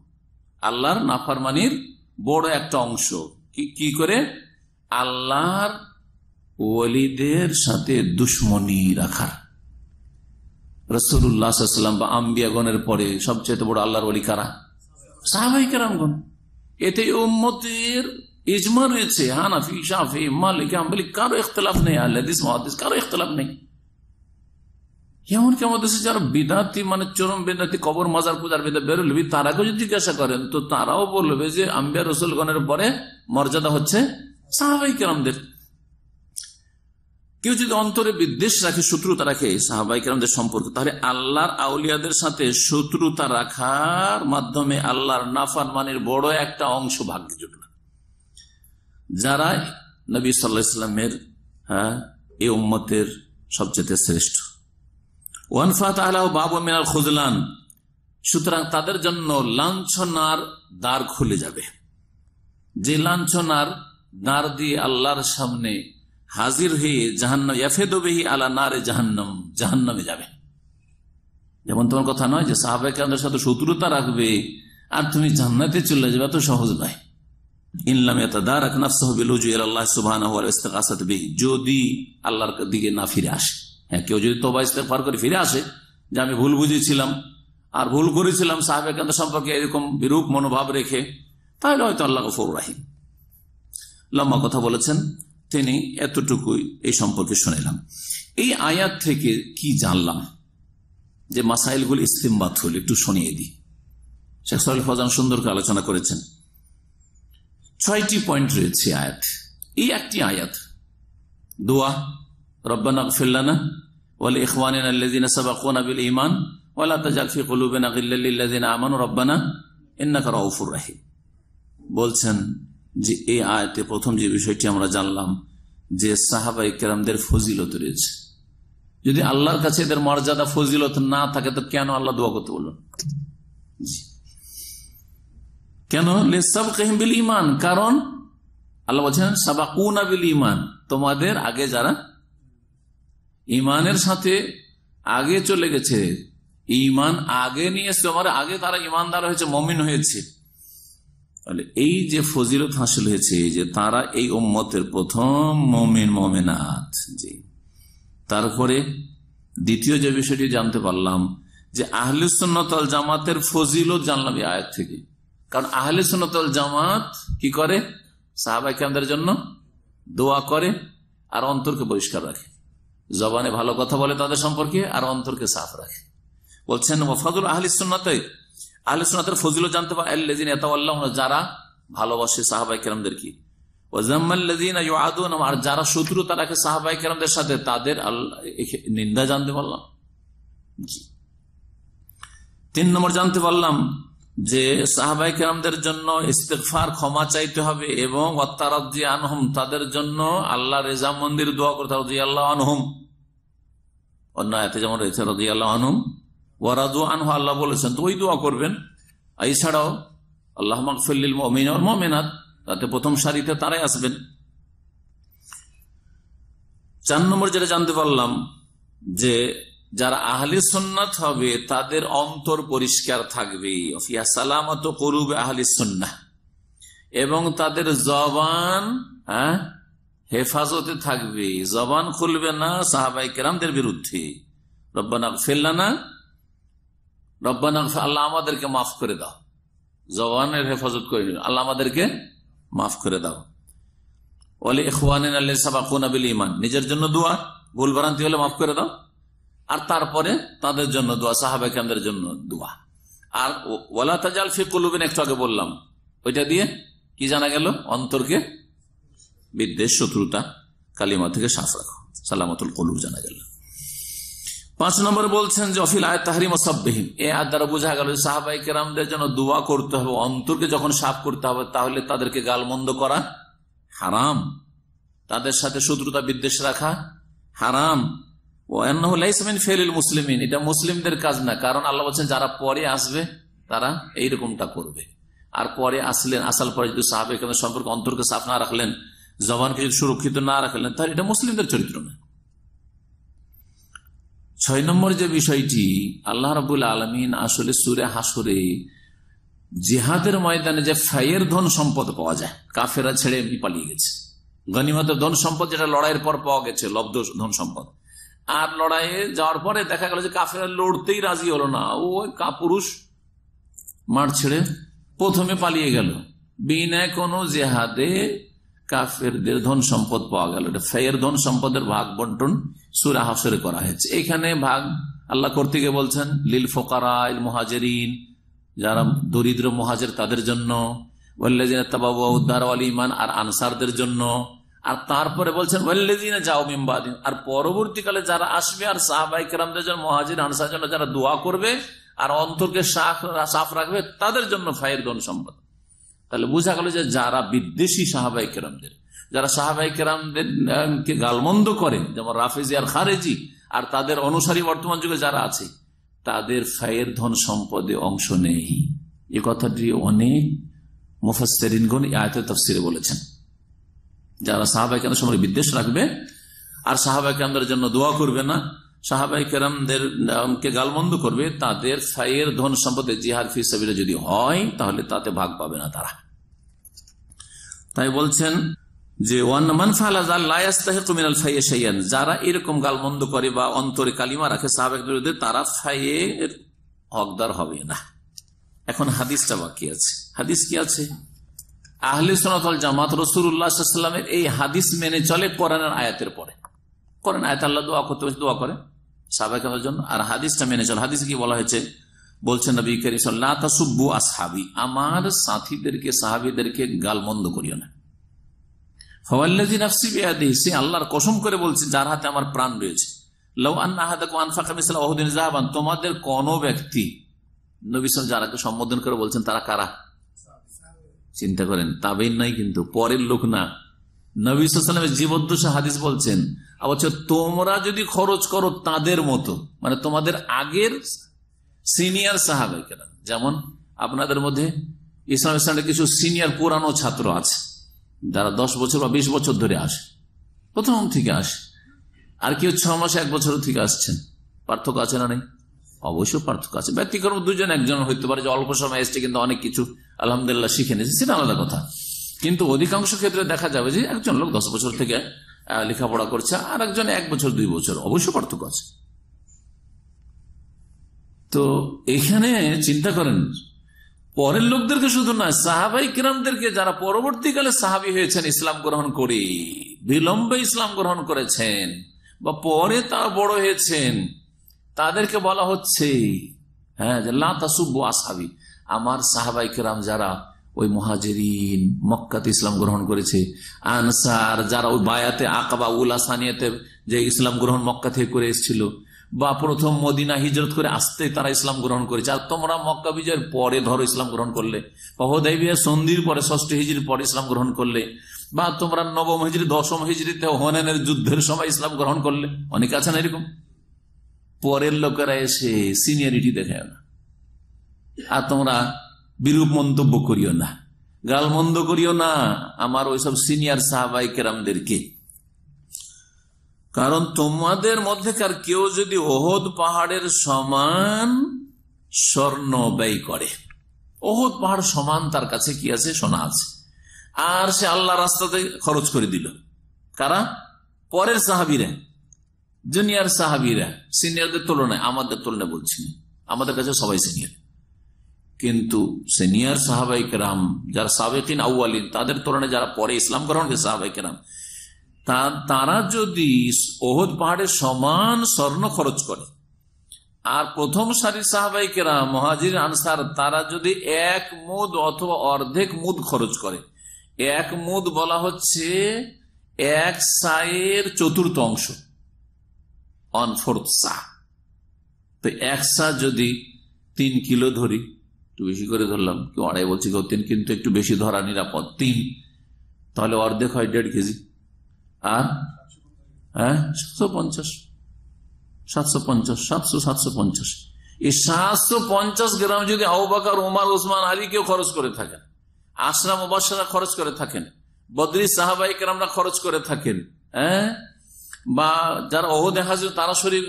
আল্লাহর নাফরমানির বড় একটা অংশ। কি করে? আল্লাহর ওলিদের সাথে দুশ্মনী রাখার। রসুল্লাহাম বা আম্বিয়াগণের পরে সবচেয়ে বড় আল্লাহর অলি কারা? সাহাবাহিক এতে উম্মতের ইজমা রয়েছে হানাফি শাফি মালিক আম্বলি কারও ইখতলাফ নেই আল্লাদিস মহাদিস কারও ইখতলাফ নেই এমনকি আমাদের দেশে যারা বিদাতি মানে চরম বেদাতি কবর মাজার পূজার বেদা তারাকেও যদি জিজ্ঞাসা করেন তো তারাও বলবে যে আম্বিয়া রসুলগণের পরে মর্যাদা হচ্ছে সাহাবাহিক রামদের কেউ যদি অন্তরে বিদ্বেষ রাখে শত্রুতা রাখে সাহাবাই কেরামদের সম্পর্ক তাহলে আল্লাহর আউলিয়াদের সাথে শত্রুতা রাখার মাধ্যমে আল্লাহর নাফার মানের বড় একটা অংশ ভাগ্যে যারা নবী সাল্লাহ ইসলামের হ্যাঁ এই উম্মতের সবচেয়ে শ্রেষ্ঠ। ওয়ানফাত আলাহ বাবু মিনাল খুজলান, সুতরাং তাদের জন্য লাঞ্ছনার দ্বার খুলে যাবে। যে লাঞ্ছনার দ্বার দিয়ে আল্লাহর সামনে হাজির হয়ে জাহান্ন ইয়াফেদবেহি আলা নারে জাহান্নম, জাহান্নামে যাবে। যেমন তোমার কথা নয় যে সাহাবাহিক সাথে শত্রুতা রাখবে, আর তুমি জান্নাতে চলে যাবে, এত সহজ নয়। হ্যাঁ আমি ভুল বুঝেছিলাম আর ভুল করেছিলাম সম্পর্কে এরকম বিরূপ মনোভাব রেখে, তাহলে হয়তো আল্লাহ গফর রাহিম। লম্বা কথা বলেছেন, তিনি এতটুকুই এই সম্পর্কে শুনেলাম এই আয়াত থেকে কি জানলাম? যে মাসাইলগুলি ইস্তিমবাদ হল, একটু শুনিয়ে দিই। শেখ সাল ফজান সুন্দর করে আলোচনা করেছেন। ছয়টি পয়েন্ট রয়েছে আয়াত। এই একটি আয়াত, দোয়া, রব্বানা ফিল্লানা ওয়ালি ইখওয়ানিন আল্লাযিনা সাবাকুনা বিল ঈমান ওয়ালা তাজাল ফি কুলুবিনা গিল্লাল লিল্লাযিনা আমানু রব্বানা ইন্নাকা রাউফুর রাহিম। বলছেন যে এই আয়াতে প্রথম যে বিষয়টি আমরা জানলাম যে সাহাবাই কেরামদের ফজিলত রয়েছে। যদি আল্লাহর কাছে এদের মর্যাদা ফজিলত না থাকে, তো কেন আল্লাহ দোয়া করতে বলুন কেন? বিল ইমান কারণ আল্লাহ বলছেন, সাবাকুনা বিল ইমান তোমাদের আগে যারা ইমানের সাথে আগে চলে গেছে ইমান আগে নিয়ে এসছে আমার আগে তারা ইমানদার হয়েছে, মমিন হয়েছে। এই যে ফজিলত হাসিল হয়েছে যে তারা এই উম্মতের প্রথম মমিন মমিনাথ জি। তারপরে দ্বিতীয় যে বিষয়টি জানতে পারলাম, যে আহলে সুন্নতল জামাতের ফজিলত জানলাম এই আয়াত থেকে। কারণ আহলে সুন্নতল জামাত কি করে? সাহাবাই সাহাবাইকামদের জন্য দোয়া করে আর অন্তরকে পরিষ্কার রাখে। জবানে ভালো কথা বলে তাদের সম্পর্কে আর অন্তরকে সাফ রাখে। বলছেন ওফাদুল আহলি সুন্নাতে আহলে সুন্নাতের ফজিল জানতে পারে যারা ভালোবাসে সাহাবাই কেরামদের কি? আর যারা শত্রুতা রাখে সাহাবাই কেরামদের সাথে তাদের নিন্দা জানতে পারলাম? জি। তিন নম্বর জানতে পারলাম যে সাহাবাই কেরামদের জন্য ইস্তেকফার ক্ষমা চাইতে হবে এবং অত্তারাজি আনহম, তাদের জন্য আল্লাহ রেজা মন্দির দোয়া করতে হবে আল্লাহ আনহম। অন্য যেমন রয়েছে রাজি আল্লাহ আনহম ওয়ারাজু আনহু, আল্লাহ বলেছেন তো ওই দোয়া করবেন। এছাড়াও আল্লাহ মকফিল মমিন মমিনাত, তাতে প্রথম সারিতে তারাই আসবেন। চার নম্বর যেটা জানতে পারলাম, যে যারা আহলি সন্ন্যাত হবে, তাদের অন্তর পরিষ্কার থাকবে। সালামত করুবে আহলি সন্না এবং তাদের জবান হ্যাঁ হেফাজতে থাকবে। জবান খুলবে না সাহাবাই কেরামদের বিরুদ্ধে। রব্বানা ফেললানা রব্বানা আল্লাহ আমাদেরকে মাফ করে দাও। জবানের হেফাজত করে আল্লাহ আমাদেরকে মাফ করে দাও। বলে ইখওয়ান আল্লাহ সাবাকুন আবিল ইমান নিজের জন্য দোয়া, ভুল ভ্রান্তি হলে মাফ করে দাও। আর তারপরে তাদের জন্য দোয়া সাহাবাইকামদের জন্য দোয়া। আর ওয়ালা তাজাল ফি কুলুবিন, একটু আগে বললাম। ওইটা দিয়ে কি জানা গেল? অন্তরকে বিদ্বেষ, শত্রুতা, কালিমা থেকে সাফ রাখো। সালামতুল কলুব জানা গেল। পাঁচ নম্বর বলছেন যে, অফিল আয় তাহারিম সববিহীন এ আর দ্বারা বোঝা গেল সাহাবাই কেরামদের জন্য দোয়া করতে হবে। অন্তরকে যখন সাফ করতে হবে, তাহলে তাদেরকে গালমন্দ করা হারাম। তাদের সাথে শত্রুতা, বিদ্বেষ রাখা হারাম। মুসলিমিন এটা মুসলিমদের কাজ না। কারণ আল্লাহ বলছেন, যারা পরে আসবে, তারা এইরকমটা করবে। আর পরে আসলেন, আসার পরে যদি সাহাবে সম্পর্কে অন্তরকে সাফ না রাখলেন, জবানকে যদি সুরক্ষিত না রাখলেন, তাহলে এটা মুসলিমদের চরিত্র না। ছয় নম্বর যে বিষয়টি, আল্লাহ রবুল আলমিন আসলে সুরে হাসুরে জেহাদের ময়দানে যে ফাইয়ের ধন সম্পদ পাওয়া যায় কাফেরা ছেড়ে পালিয়ে গেছে। গনিমতের ধন সম্পদ যেটা লড়াইয়ের পর পাওয়া গেছে, লব্ধ ধন সম্পদ। আর লড়াইয়ে যাওয়ার পরে দেখা গেল যে কাফেরা লড়তেই রাজি হলো না। ও কাপুরুষ মাঠ ছেড়ে প্রথমে পালিয়ে গেল। বিনা কোনো জেহাদে কাফেরদের ধন সম্পদ পাওয়া গেল। এটা ফেয়ের ধন সম্পদের ভাগ বন্টন সুরা হাসরে করা হয়েছে। এখানে ভাগ আল্লাহ করতে গিয়ে বলছেন, লিল ফোকারা, ইল মহাজেরিন, যারা দরিদ্র মহাজের তাদের জন্য বললে যে তাবাবু উদ্দার উদ্ধার ইমান আর আনসারদের জন্য। আর তারপরে বলছেন ওয়াল্লেদিনা যাও মিম্বাদিন আর পরবর্তীকালে যারা আসবে, আর সাহবাইকেরামদের জন্য মহাজির আনসার জন্য যারা দোয়া করবে, আর অন্তরকে সাফ রাখবে, তাদের জন্য ফায়ের ধন সম্পদ। তাহলে বোঝা গেল যে যারা বিদ্বেষী সাহাবাই কেরামদের, যারা সাহাবাই কেরামদেরকে গালমন্দ করেন, যেমন রাফেজি আর খারেজি, আর তাদের অনুসারী বর্তমান যুগে যারা আছে, তাদের ফায়ের ধন সম্পদে অংশ নেই। এ কথাটি অনেক মুফাসরিনগণ আয়তের তফসিরে বলেছেন। যারা সাহাবাই কেরাম সময় বিদ্বেষ রাখবে, আর সাহাবাই কেরামদের জন্য দোয়া করবে না সাহাবাই কেরামদের কে গালমন্দ করবে, তাদের ফাইয়ের ধন সম্পদে জিহাদ ফিসাবিরে যদি হয়, তাহলে তাতে ভাগ পাবে না তারা। তাই বলছেন যে যারা এরকম গালমন্দ করে বা অন্তরে কালিমা রাখে সাহাবেক বিরুদ্ধে, তারা ফাইয়ের হকদার হবে না। এখন হাদিসটা বাকি আছে। হাদিস কি আছে? আহলে সোনাতল জামাত রসুল্লাহামের এই হাদিস মেনে চলে কোরআনের আয়াতের পরে। করেন আয়াত আল্লাহ দোয়া করতে দোয়া করে সাহাবাকের জন্য। আর হাদিসটা মেনে চলে। হাদিস কি বলা হয়েছে? বলছেন নবী করিসুব্বু আসহাবি, আমার সাথীদেরকে, সাহাবিদেরকে গালমন্দ করিও না। সে আল্লাহর কসম করে যার হাতে আমার প্রাণ তোমাদের কোন ব্যক্তি সম্বোধন করে বলছেন, তারা কারা? চিন্তা করেন তাবেই নাই কিন্তু, পরের লোক না। নবী সালামের জীবদ্দশা হাদিস বলছেন আবার তোমরা যদি খরচ করো তাদের মতো মানে তোমাদের আগের সিনিয়র সাহাবাইকেরা যেমন আপনাদের মধ্যে ইসলাম ইসলামের কিছু সিনিয়র পুরানো ছাত্র আছে, যারা দশ বছর বা বিশ বছর ধরে আসে, প্রথম থেকে আসে, আর কেউ ছ মাস এক বছর থেকে আসছেন, পার্থক্য আছে না নেই? অবশ্যই পার্থক্য আছে। ব্যক্তিক্রম দুজন, একজন হইতে পারে যে অল্প সময় এসছে, কিন্তু অনেক কিছু আলহামদুলিল্লাহ শিখে নিয়েছে, সেটা আলাদা কথা। কিন্তু অধিকাংশ ক্ষেত্রে দেখা যাবে যে একজন লোক দশ বছর থেকে লেখাপড়া করছে, আর একজন এক বছর, দুই বছর, অবশ্যই পার্থক্য আছে। তো এখানে চিন্তা করেন, পরের লোকদেরকে শুধু না সাহাবাই কিরামদেরকে যারা পরবর্তীকালে সাহাবি হয়েছেন, ইসলাম গ্রহণ করে বিলম্বে ইসলাম গ্রহণ করেছেন, বা পরে তারা বড় হয়েছেন তাদেরকে বলা হচ্ছে হ্যাঁ যে লাসুব্ব আসাবি আমার সাহাবাই কেরাম যারা ওই মহাজেরিন, মক্কাতে ইসলাম গ্রহণ করেছে, আনসার যারা ওই বায়াতে আকাবা উল্লা সানিয়াতে যে ইসলাম গ্রহণ মক্কা থেকে করে এসেছিল, বা প্রথম মদিনা হিজরত করে আসতে তারা ইসলাম গ্রহণ করেছে। আর তোমরা মক্কা বিজয়ের পরে ধরো ইসলাম গ্রহণ করলে অহদাইবিয়া সন্ধির পরে, ষষ্ঠ হিজড়ির পরে ইসলাম গ্রহণ করলে, বা তোমরা নবম হিজড়ি দশম হিজড়িতে হনেনের যুদ্ধের সময় ইসলাম গ্রহণ করলে, অনেকে আছেন এরকম? পরের লোকেরা এসে সিনিয়রিটি দেখায় না। আর তোমরা বিরূপ মন্তব্য করিও না। গাল মন্দ করিও না, আমার ওইসব সিনিয়র সাহাবাই কেরামদেরকে। কারণ তোমাদের মধ্যেকার কেউ যদি ওহদ পাহাড়ের সমান স্বর্ণ ব্যয় করে, ওহদ পাহাড় সমান তার কাছে কি আছে? সোনা আছে। আর সে আল্লাহ রাস্তাতে খরচ করে দিল। কারা? পরের সাহাবিরা। জুনিয়র সাহাবিরা, সিনিয়রদের তুলনায় আমাদের তুলনায় বলছি আমাদের কাছে সবাই সিনিয়র। কিন্তু সিনিয়র সাহাবাইক রাম যারা সাবেকিন আউআলিন তাদের তুলনায় যারা পরে ইসলাম গ্রহণ করে সাহাবাইক রাম তারা যদি ওহদ পাহাড়ে সমান স্বর্ণ খরচ করে, আর প্রথম সারি সাহাবাইকেরা মহাজির আনসার, তারা যদি এক মুদ অথবা অর্ধেক মুদ খরচ করে, এক মুদ বলা হচ্ছে এক সায়ের চতুর্থ অংশ। অন ফোর্থ সা তো এক সা যদি তিন কিলো ধরি, একটু বেশি করে ধরলাম, কেউ আড়াই বলছি কেউ তিন, কিন্তু একটু বেশি ধরা নিরাপদ, তিন, তাহলে অর্ধেক হয় দেড় কেজি। আর? হ্যাঁ? সাতশো পঞ্চাশ। সাতশো পঞ্চাশ, সাতশো সাতশো পঞ্চাশ। এই সাতশো পঞ্চাশ গ্রাম যদি আবাকার ওমার ওসমান আলী কেউ খরচ করে থাকেন আশরাম ওবাসারা খরচ করে থাকেন, বদরি সাহাবাই কেরামরা খরচ করে থাকেন হ্যাঁ? বা যারা অহ দেখা যায় তারা শরীর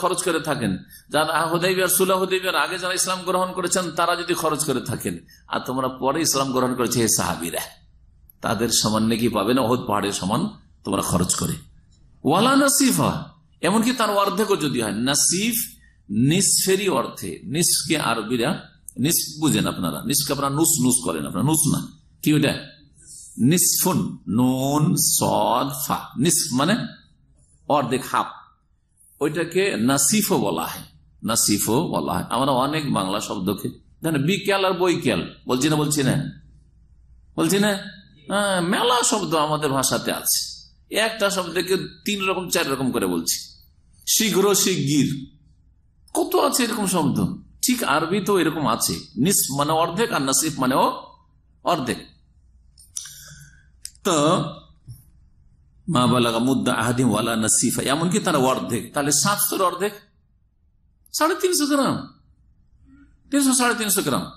খরচ করে থাকেন। যারা হুদাইবিয়ার সুলা হুদাইবিয়ার আগে যারা ইসলাম গ্রহণ করেছেন, তারা যদি খরচ করে থাকেন, আর তোমরা পরে ইসলাম গ্রহণ করেছে, হে সাহাবিরা, তাদের সমান নাকি পাবে না, অহদ পাহাড়ের সমান তোমরা খরচ করে। ওয়ালা নাসিফা, এমনকি তার অর্ধেকও যদি হয়, নাসিফ নিসফেরি অর্থে, নিসকে আরবিরা, নিস বুঝেন আপনারা, নিসকে আপনারা নুস নুস করেন আপনারা, নুস না, কি ওটা নিসফুন, নুন, সদ, ফা, নিস মানে অর্ধেক হাফ। ওইটাকে নাসিফও বলা হয়। নাসিফও বলা হয়। আমরা অনেক বাংলা শব্দকে বিকেল আর বৈকেল বলছি না বলছি না? বলছি না? হ্যাঁ, মেলা শব্দ আমাদের ভাষাতে আছে। একটা শব্দকে তিন রকম চার রকম করে বলছি। শীঘ্র শিগগির। কত আছে এরকম শব্দ? ঠিক আরবি তো এরকম আছে। নিস মানে অর্ধেক আর নাসিফ মানেও অর্ধেক। তো মা বালাগা মুদ্দা আহাদিম ওয়ালা নাসিফা। এমনকি তারা অর্ধেক। তাহলে সাতশোর অর্ধেক? সাড়ে তিনশো গ্রাম। তিনশো, সাড়ে তিনশো গ্রাম।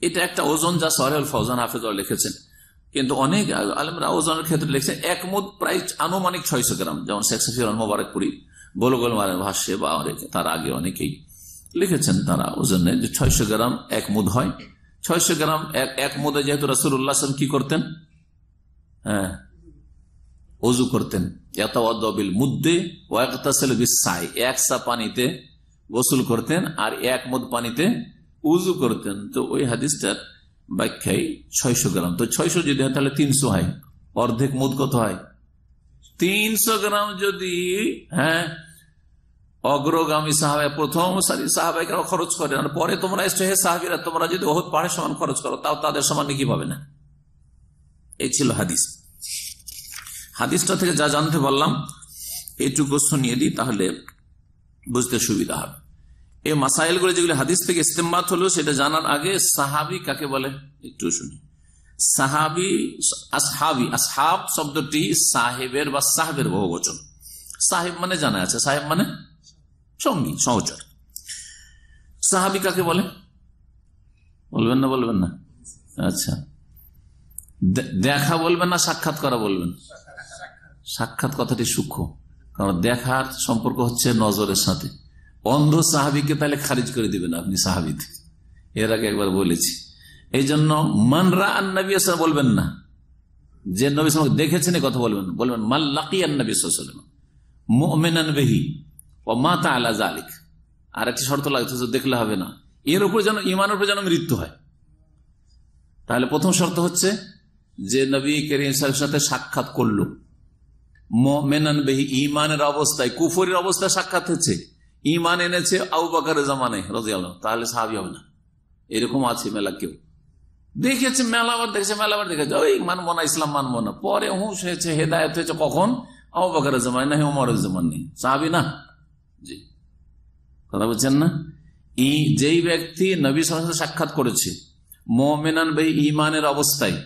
এটা একটা ওজন যা সহেল ফৌজান হাফিজ লিখেছেন। কিন্তু অনেক আলমরা ওজনের ক্ষেত্রে লিখছেন, এক মুদ প্রায় আনুমানিক ছয়শো গ্রাম। যেমন শেখ সফিউল মোবারকপুরি মারের ভাষ্যে বা তার আগে অনেকেই লিখেছেন তারা ওজনে যে ছয়শো গ্রাম এক মুদ হয়। ছয়শো গ্রাম এক এক মুদে যেহেতু রাসুল্লাহ কি করতেন? হ্যাঁ অজু করতেন। এতবিল মুদ্দে ওয়াক্তাসেল বিসাই এক সা পানিতে গোসল করতেন আর এক মুদ পানিতে উজু করতেন। তো ওই হাদিসটার ব্যাখ্যায় ছয়শো গ্রাম। তো ছয়শো যদি হয় তাহলে তিনশো হয়। অর্ধেক মুদ কত হয়? তিনশো গ্রাম যদি হ্যাঁ অগ্রগামী সাহাবাই প্রথম সারি সাহাবাইকে খরচ করেন আর পরে তোমরা এসছো, হে সাহাবিরা, তোমরা যদি বহুত পাহাড়ের সমান খরচ করো, তাও তাদের সমান কি পাবে না। এই ছিল হাদিস। হাদিসটা থেকে যা জানতে পারলাম এইটুকু শুনিয়ে দিই, তাহলে বুঝতে সুবিধা হবে। এই মাসাইলগুলো যেগুলি হাদিস থেকে ইস্তেমাত হলো, সেটা জানার আগে সাহাবি কাকে বলে? একটু শুনি। সাহাবি, আসহাবি, আসহাব শব্দটি সাহেবের বা সাহেবের বহু বচন সাহেব মানে জানা আছে। সাহেব মানে সঙ্গী, সহচর। সাহাবি কাকে বলে? বলবেন না বলবেন না। আচ্ছা। দেখা বলবেন না, সাক্ষাৎ করা বলবেন? সাক্ষাৎ কথাটি সূক্ষ্ম। কারণ দেখার সম্পর্ক হচ্ছে নজরের সাথে। অন্ধ সাহাবিকে তাহলে খারিজ করে দিবেন আপনি সাহাবিদ এর আগে একবার বলেছি। এই জন্য মানরা আন্নবী বলবেন না। যে নবী দেখেছেন কথা বলবেন বলবেন মাল্লাকি আন্নবী মোমেনান বেহি ও মাতা আলা জালিক আর একটি শর্ত লাগছে দেখলে হবে না। এর উপর যেন ইমানের উপর যেন মৃত্যু হয়। তাহলে প্রথম শর্ত হচ্ছে যে নবী করিম সাথে সাক্ষাৎ করল। মেনান বেহি ইমানের অবস্থায়, কুফরের অবস্থায় সাক্ষাৎ হচ্ছে ইমান এনেছে আউ বাকার জামানে রাজিয়াল তাহলে সাহাবি হবে না। এরকম আছে মেলা কেউ। দেখেছে মেলাবার দেখেছে মেলাবার, দেখেছে। ওই মানবো না, ইসলাম মানবো না। পরে হুঁশ হয়েছে, হেদায়ত হয়েছে। কখন? আউ বাকার জামান না উমরের জামান নেই সাহাবি না? জি। কথা বলছেন না? ই যেই ব্যক্তি নবী সাথে সাক্ষাৎ করেছে, মোমেনান ভাই ইমানের অবস্থায়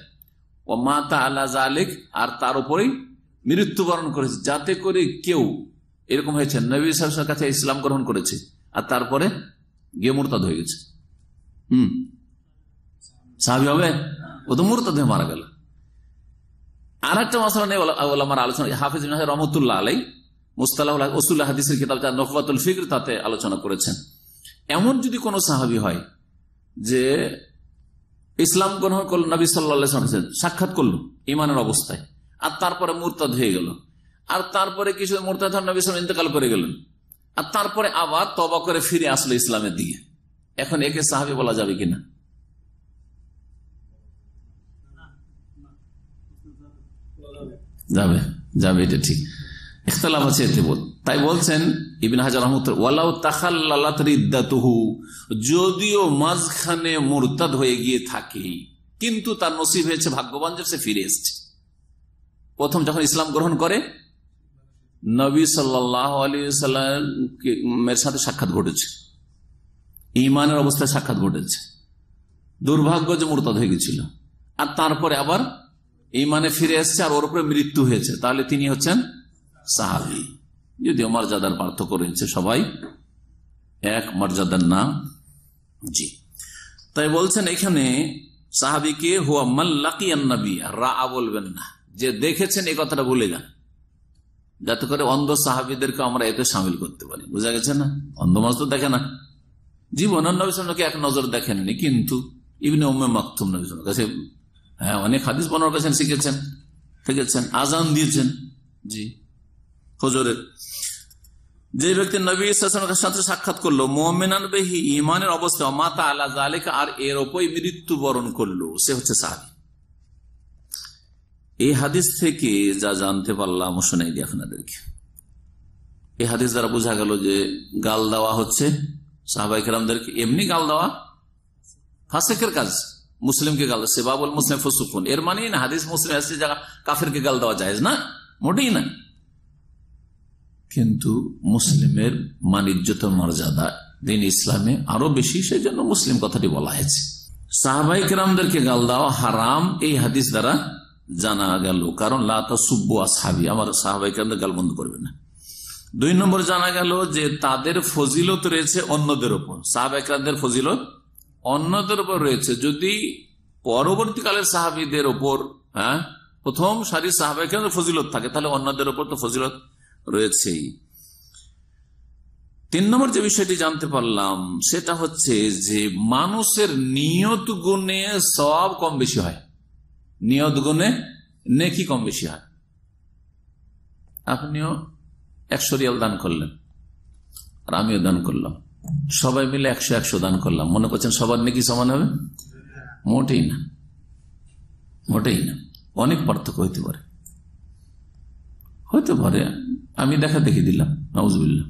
ও মাতা আল্লাহ জালেক আর তার উপরেই মৃত্যুবরণ করেছে। যাতে করে কেউ এরকম হয়েছে, নবী সাহেবের কাছে ইসলাম গ্রহণ করেছে, আর তারপরে গিয়ে মুরতাদ হয়ে গেছে। হুম। সাহাবি হবে? ও তো মুরতাদ হয়ে মারা গেল। আর একটা মশলা নেই আমার আলোচনা, হাফিজ রহমতুল্লাহ আলাই মুস্তালাহ ওসুল্লাহ হাদিসের কিতাব যা নফবাতুল ফিকর তাতে আলোচনা করেছেন। এমন যদি কোনো সাহাবি হয় যে ইসলাম গ্রহণ করল, নবী সাল্লাহ সাক্ষাৎ করল ইমানের অবস্থায়। আর তারপরে মুরতাদ হয়ে গেল। আর তারপরে কিছু মোরতাদ নবী করে গেলেন। আর তারপরে আবার তবা করে ফিরে আসলো ইসলামের দিকে। এখন একে সাহাবি বলা যাবে কিনা? যাবে যাবে, এটা ঠিক। ইখতলাফ আছে এতে বল তাই বলছেন ইবিন হাজার ওয়ালাউ রিদ্দাতুহু। যদিও মাঝখানে মুরতাদ হয়ে গিয়ে থাকে, কিন্তু তার নসিব হয়েছে ভাগ্যবান যে সে ফিরে এসছে। প্রথম যখন ইসলাম গ্রহণ করে, নবী সাল্লাহ সাল্লামের সাথে সাক্ষাৎ ঘটেছে। ইমানের অবস্থায় সাক্ষাৎ ঘটেছে। দুর্ভাগ্য যে মোরতাদ হয়ে গেছিল। আর তারপরে আবার ইমানে ফিরে এসছে আর ওর উপরে মৃত্যু হয়েছে। তাহলে তিনি হচ্ছেন সাহাবি। যদিও মর্যাদার পার্থক্য রয়েছে সবাই, এক মর্যাদার নাম, জি। তাই বলছেন এখানে সাহাবিকে হুয়া মাল্লাকি রা বলবেন না। যে দেখেছেন এই কথাটা বলে যান। যাতে করে অন্ধ সাহাবিদেরকে আমরা এতে সামিল করতে পারি। বুঝা গেছে না? অন্ধ মাস তো দেখে না। জীবন নবীকে এক নজর দেখেননি, কিন্তু ইবনে উম্মে মাকতুম নবী কাছে হ্যাঁ অনেক হাদিস বনার কাছেন শিখেছেন শিখেছেন আজান দিয়েছেন। জি, হজরের। যে ব্যক্তি নবী ইসলামের সাথে সাক্ষাৎ করল, মোমেনান বেহি ইমানের অবস্থা, মাতা আল্লাহ আর এর ওপর মৃত্যু বরণ করল, সে হচ্ছে সাহাবি। এই হাদিস থেকে যা জানতে পারলাম শোনাই দিই আপনাদেরকে। এই হাদিস দ্বারা বোঝা গেল যে গাল দেওয়া হচ্ছে সাহাবাই কেরামদেরকে। এমনি গাল দেওয়া ফাঁসেকের কাজ, মুসলিমকে গাল সেবাবুল মুসলিম ফসুকুন। এর মানে না, হাদিস মুসলিম আসছে যা কাফেরকে গাল দেওয়া যায় না, মোটেই না। কিন্তু মুসলিমের মানিজ্যত মর্যাদা দিন ইসলামে আরও বেশি সেই জন্য মুসলিম কথাটি বলা হয়েছে। সাহাবাই কেরামদেরকে গাল দেওয়া হারাম, এই হাদিস দ্বারা জানা গেল। কারণ লাতা আসহাবি, আমার সাহাবাই কেন গাল বন্ধ করবে না। দুই নম্বর জানা গেল যে তাদের ফজিলত রয়েছে অন্যদের ওপর সাহাবাইকারদের ফজিলত অন্যদের ওপর রয়েছে। যদি পরবর্তীকালের সাহাবিদের ওপর হ্যাঁ প্রথম সারি সাহাবাইকার ফজিলত থাকে, তাহলে অন্যদের ওপর তো ফজিলত রয়েছেই। তিন নম্বর যে বিষয়টি জানতে পারলাম, সেটা হচ্ছে যে মানুষের নিয়ত গুণে সব কম বেশি হয়। নিয়ত গুণে নেকি কম বেশি হয়। আপনিও একশো রিয়াল দান করলেন, আর আমিও দান করলাম। সবাই মিলে একশো একশো দান করলাম। মনে করছেন সবার নাকি সমান হবে? মোটেই না। মোটেই না। অনেক পার্থক্য হইতে পারে। হইতে পারে। আমি দেখা দেখি দিলাম নজবিল্লা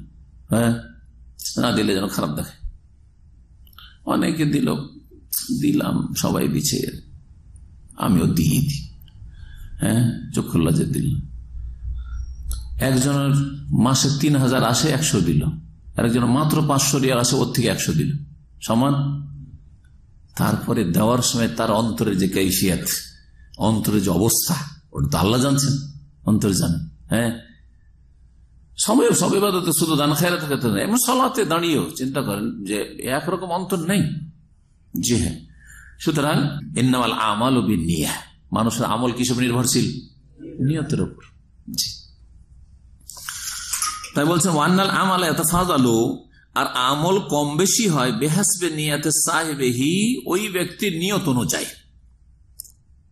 হ্যাঁ না দিলে যেন খারাপ দেখে। অনেকে দিল, দিলাম, সবাই দিচ্ছে আমিও দিয়ে দিই। হ্যাঁ চক্ষু লজে দিলাম একজনের মাসে তিন হাজার আসে, একশো দিল। একজন মাত্র পাঁচশো রিয়াল আসে, ওর থেকে একশো দিল। সমান? তারপরে দেওয়ার সময় তার অন্তরে যে কৈফিয়াত অন্তরে যে অবস্থা, ওটা তো আল্লাহ জানছেন। অন্তরে জানেন হ্যাঁ? সবাই, সব এবাদতে শুধু দান থাকে এমন সলাতে দাঁড়িয়েও চিন্তা করেন যে একরকম অন্তর নেই। জি হ্যাঁ। সুতরাং ইন্নামাল আমাল ও নিয়া মানুষের আমল কিসব নির্ভরশীল? নিয়তের উপর। তাই বলছেন ওয়ান্নাল আমাল এত ফাজালো আর আমল কম বেশি হয় বেহাসবে নিয়াতে সাহেবেহি, ওই ব্যক্তির নিয়ত অনুযায়ী।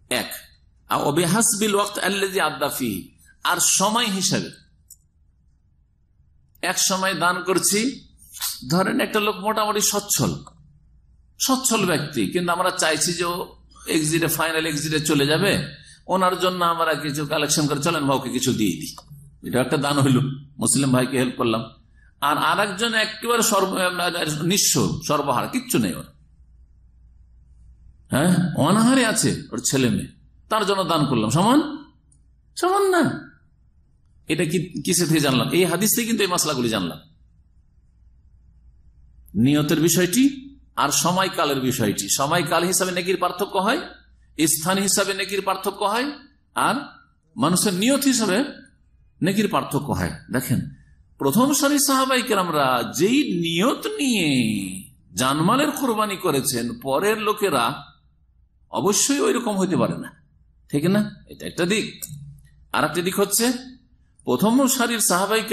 এক আর বেহাসবিল ওয়াক্ত আল্লাজি আদাফি আর সময় হিসাবে। এক সময় দান করছি, ধরেন একটা লোক মোটামুটি সচ্ছল সচ্ছল ব্যক্তি, কিন্তু আমরা চাইছি যে এক্সিটে ফাইনাল এক্সিটে চলে যাবে। ওনার জন্য আমরা কিছু কালেকশন করে, চলেন ভাউকে কিছু দিয়ে দিই। এটা একটা দান হইল। মুসলিম ভাইকে হেল্প করলাম। আর আর একজন একেবারে নিঃস্ব, সর্বহার, কিচ্ছু নেই ওর। হ্যাঁ? অনাহারে আছে ওর ছেলে মেয়ে। তার জন্য দান করলাম। সমান? সমান না। এটা কি, কিসে থেকে জানলাম? এই হাদিস থেকে কিন্তু এই মশলাগুলি জানলাম। নিয়তের বিষয়টি আর সময়কালের বিষয়টি। সময়কাল হিসাবে নেকির পার্থক্য হয়, স্থান হিসাবে নেকির পার্থক্য হয়, আর মানুষের নিয়ত হিসাবে নেকির পার্থক্য হয়। দেখেন, প্রথম সারি সাহাবাইকের আমরা যেই নিয়ত নিয়ে জানমালের কোরবানি করেছেন, পরের লোকেরা অবশ্যই ওই রকম হইতে পারে না। ঠিক না? এটা একটা দিক। আর একটা দিক হচ্ছে, প্রথম সারির সাহাবাই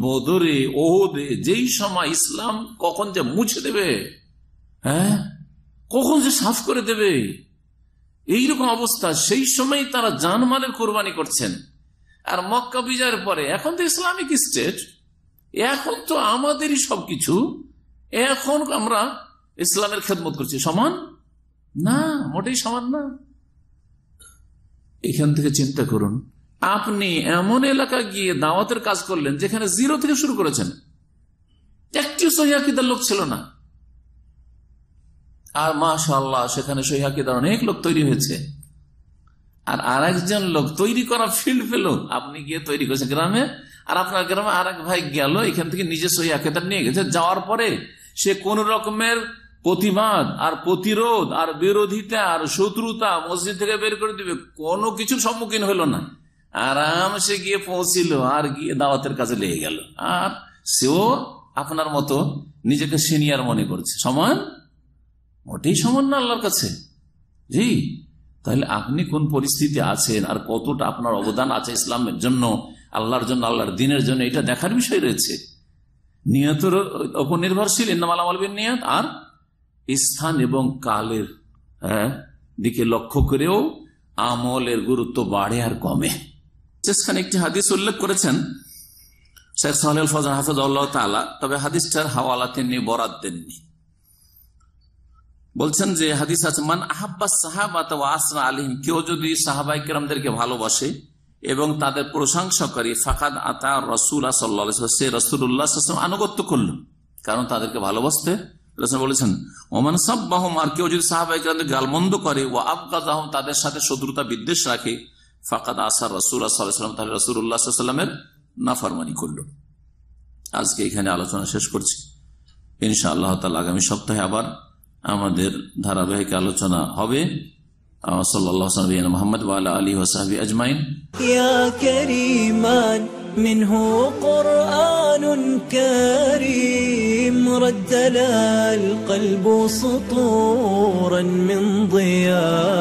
বদরে, ওহদে যেই সময় ইসলাম কখন যে মুছে দেবে হ্যাঁ? কখন যে সাফ করে দেবে? এইরকম অবস্থা। সেই সময় তারা জানমালের কোরবানি করছেন। আর মক্কা বিজয়ের পরে, এখন তো ইসলামিক স্টেট। এখন তো আমাদেরই সবকিছু। এখন আমরা ইসলামের খেদমত করছি। সমান? না, মোটেই সমান না। এখান থেকে চিন্তা করুন। আপনি এমন এলাকা গিয়ে দাওয়াতের কাজ করলেন যেখানে জিরো থেকে শুরু করেছেন। একটি সহিদার লোক ছিল না। আর মাশাল্লাহ সেখানে সহিদার অনেক লোক তৈরি হয়েছে। আর আর একজন লোক তৈরি করা ফিল্ড পেল। আপনি গিয়ে তৈরি করেছেন গ্রামে, আর আপনার গ্রামে আর ভাই গেল, এখান থেকে নিজে সহিদার নিয়ে গেছে। যাওয়ার পরে সে কোন রকমের প্রতিবাদ আর প্রতিরোধ আর বিরোধিতা আর শত্রুতা মসজিদ থেকে বের করে দিবে, কোনো কিছুর সম্মুখীন হলো না। আরাম সে গিয়ে পৌঁছিল আর গিয়ে দাওয়াতের কাছে লেগে গেল। আর সেও আপনার মতো নিজেকে সিনিয়র মনে করছে। সমান মোটেই সমান না আল্লাহর কাছে। জি তাহলে আপনি কোন পরিস্থিতি আছেন আর কতটা আপনার অবদান আছে ইসলামের জন্য আল্লাহর জন্য আল্লাহর দিনের জন্য এটা দেখার বিষয় রয়েছে। নিয়তের ওপর নির্ভরশীল ইন্নামাল আমলবিন নিয়ত আর স্থান এবং কালের হ্যাঁ, দিকে লক্ষ্য করেও আমলের গুরুত্ব বাড়ে আর কমে। শেষখানে একটি হাদিস উল্লেখ করেছেন শেখ সাহেল ফজান হাফেজ তবে হাদিসটার হাওয়ালা তিনি বরাদ দেননি। বলছেন যে হাদিস আছে, মান আহাব্বাস সাহাবাত আসরা আলিম কেউ যদি সাহাবাই কেরামদেরকে ভালোবাসে এবং তাদের প্রশংসা করে, ফাকাদ আতা রসুল সে রসুল্লাহ আনুগত্য করল। কারণ তাদেরকে ভালোবাসতে বলেছেন, ওমান সাব্বাহম আর কেউ যদি সাহাবাই কেরামদের গালমন্দ করে ও আবগাদাহম তাদের সাথে শত্রুতা বিদ্বেষ রাখে, ফাকাদ আসার রসুল সাল্লাম তাহলে রসুল্লাহ সাল্লামের নাফারমানি করল। আজকে এখানে আলোচনা শেষ করছি। ইনশা আল্লাহ তালা আগামী সপ্তাহে আবার আমাদের ধারাবাহিক আলোচনা হবে صلى الله عليه وسلم محمد وعلى آله وصحبه أجمعين يا كريمان منه قرآن كريم ردنا القلب سطورا من ضياء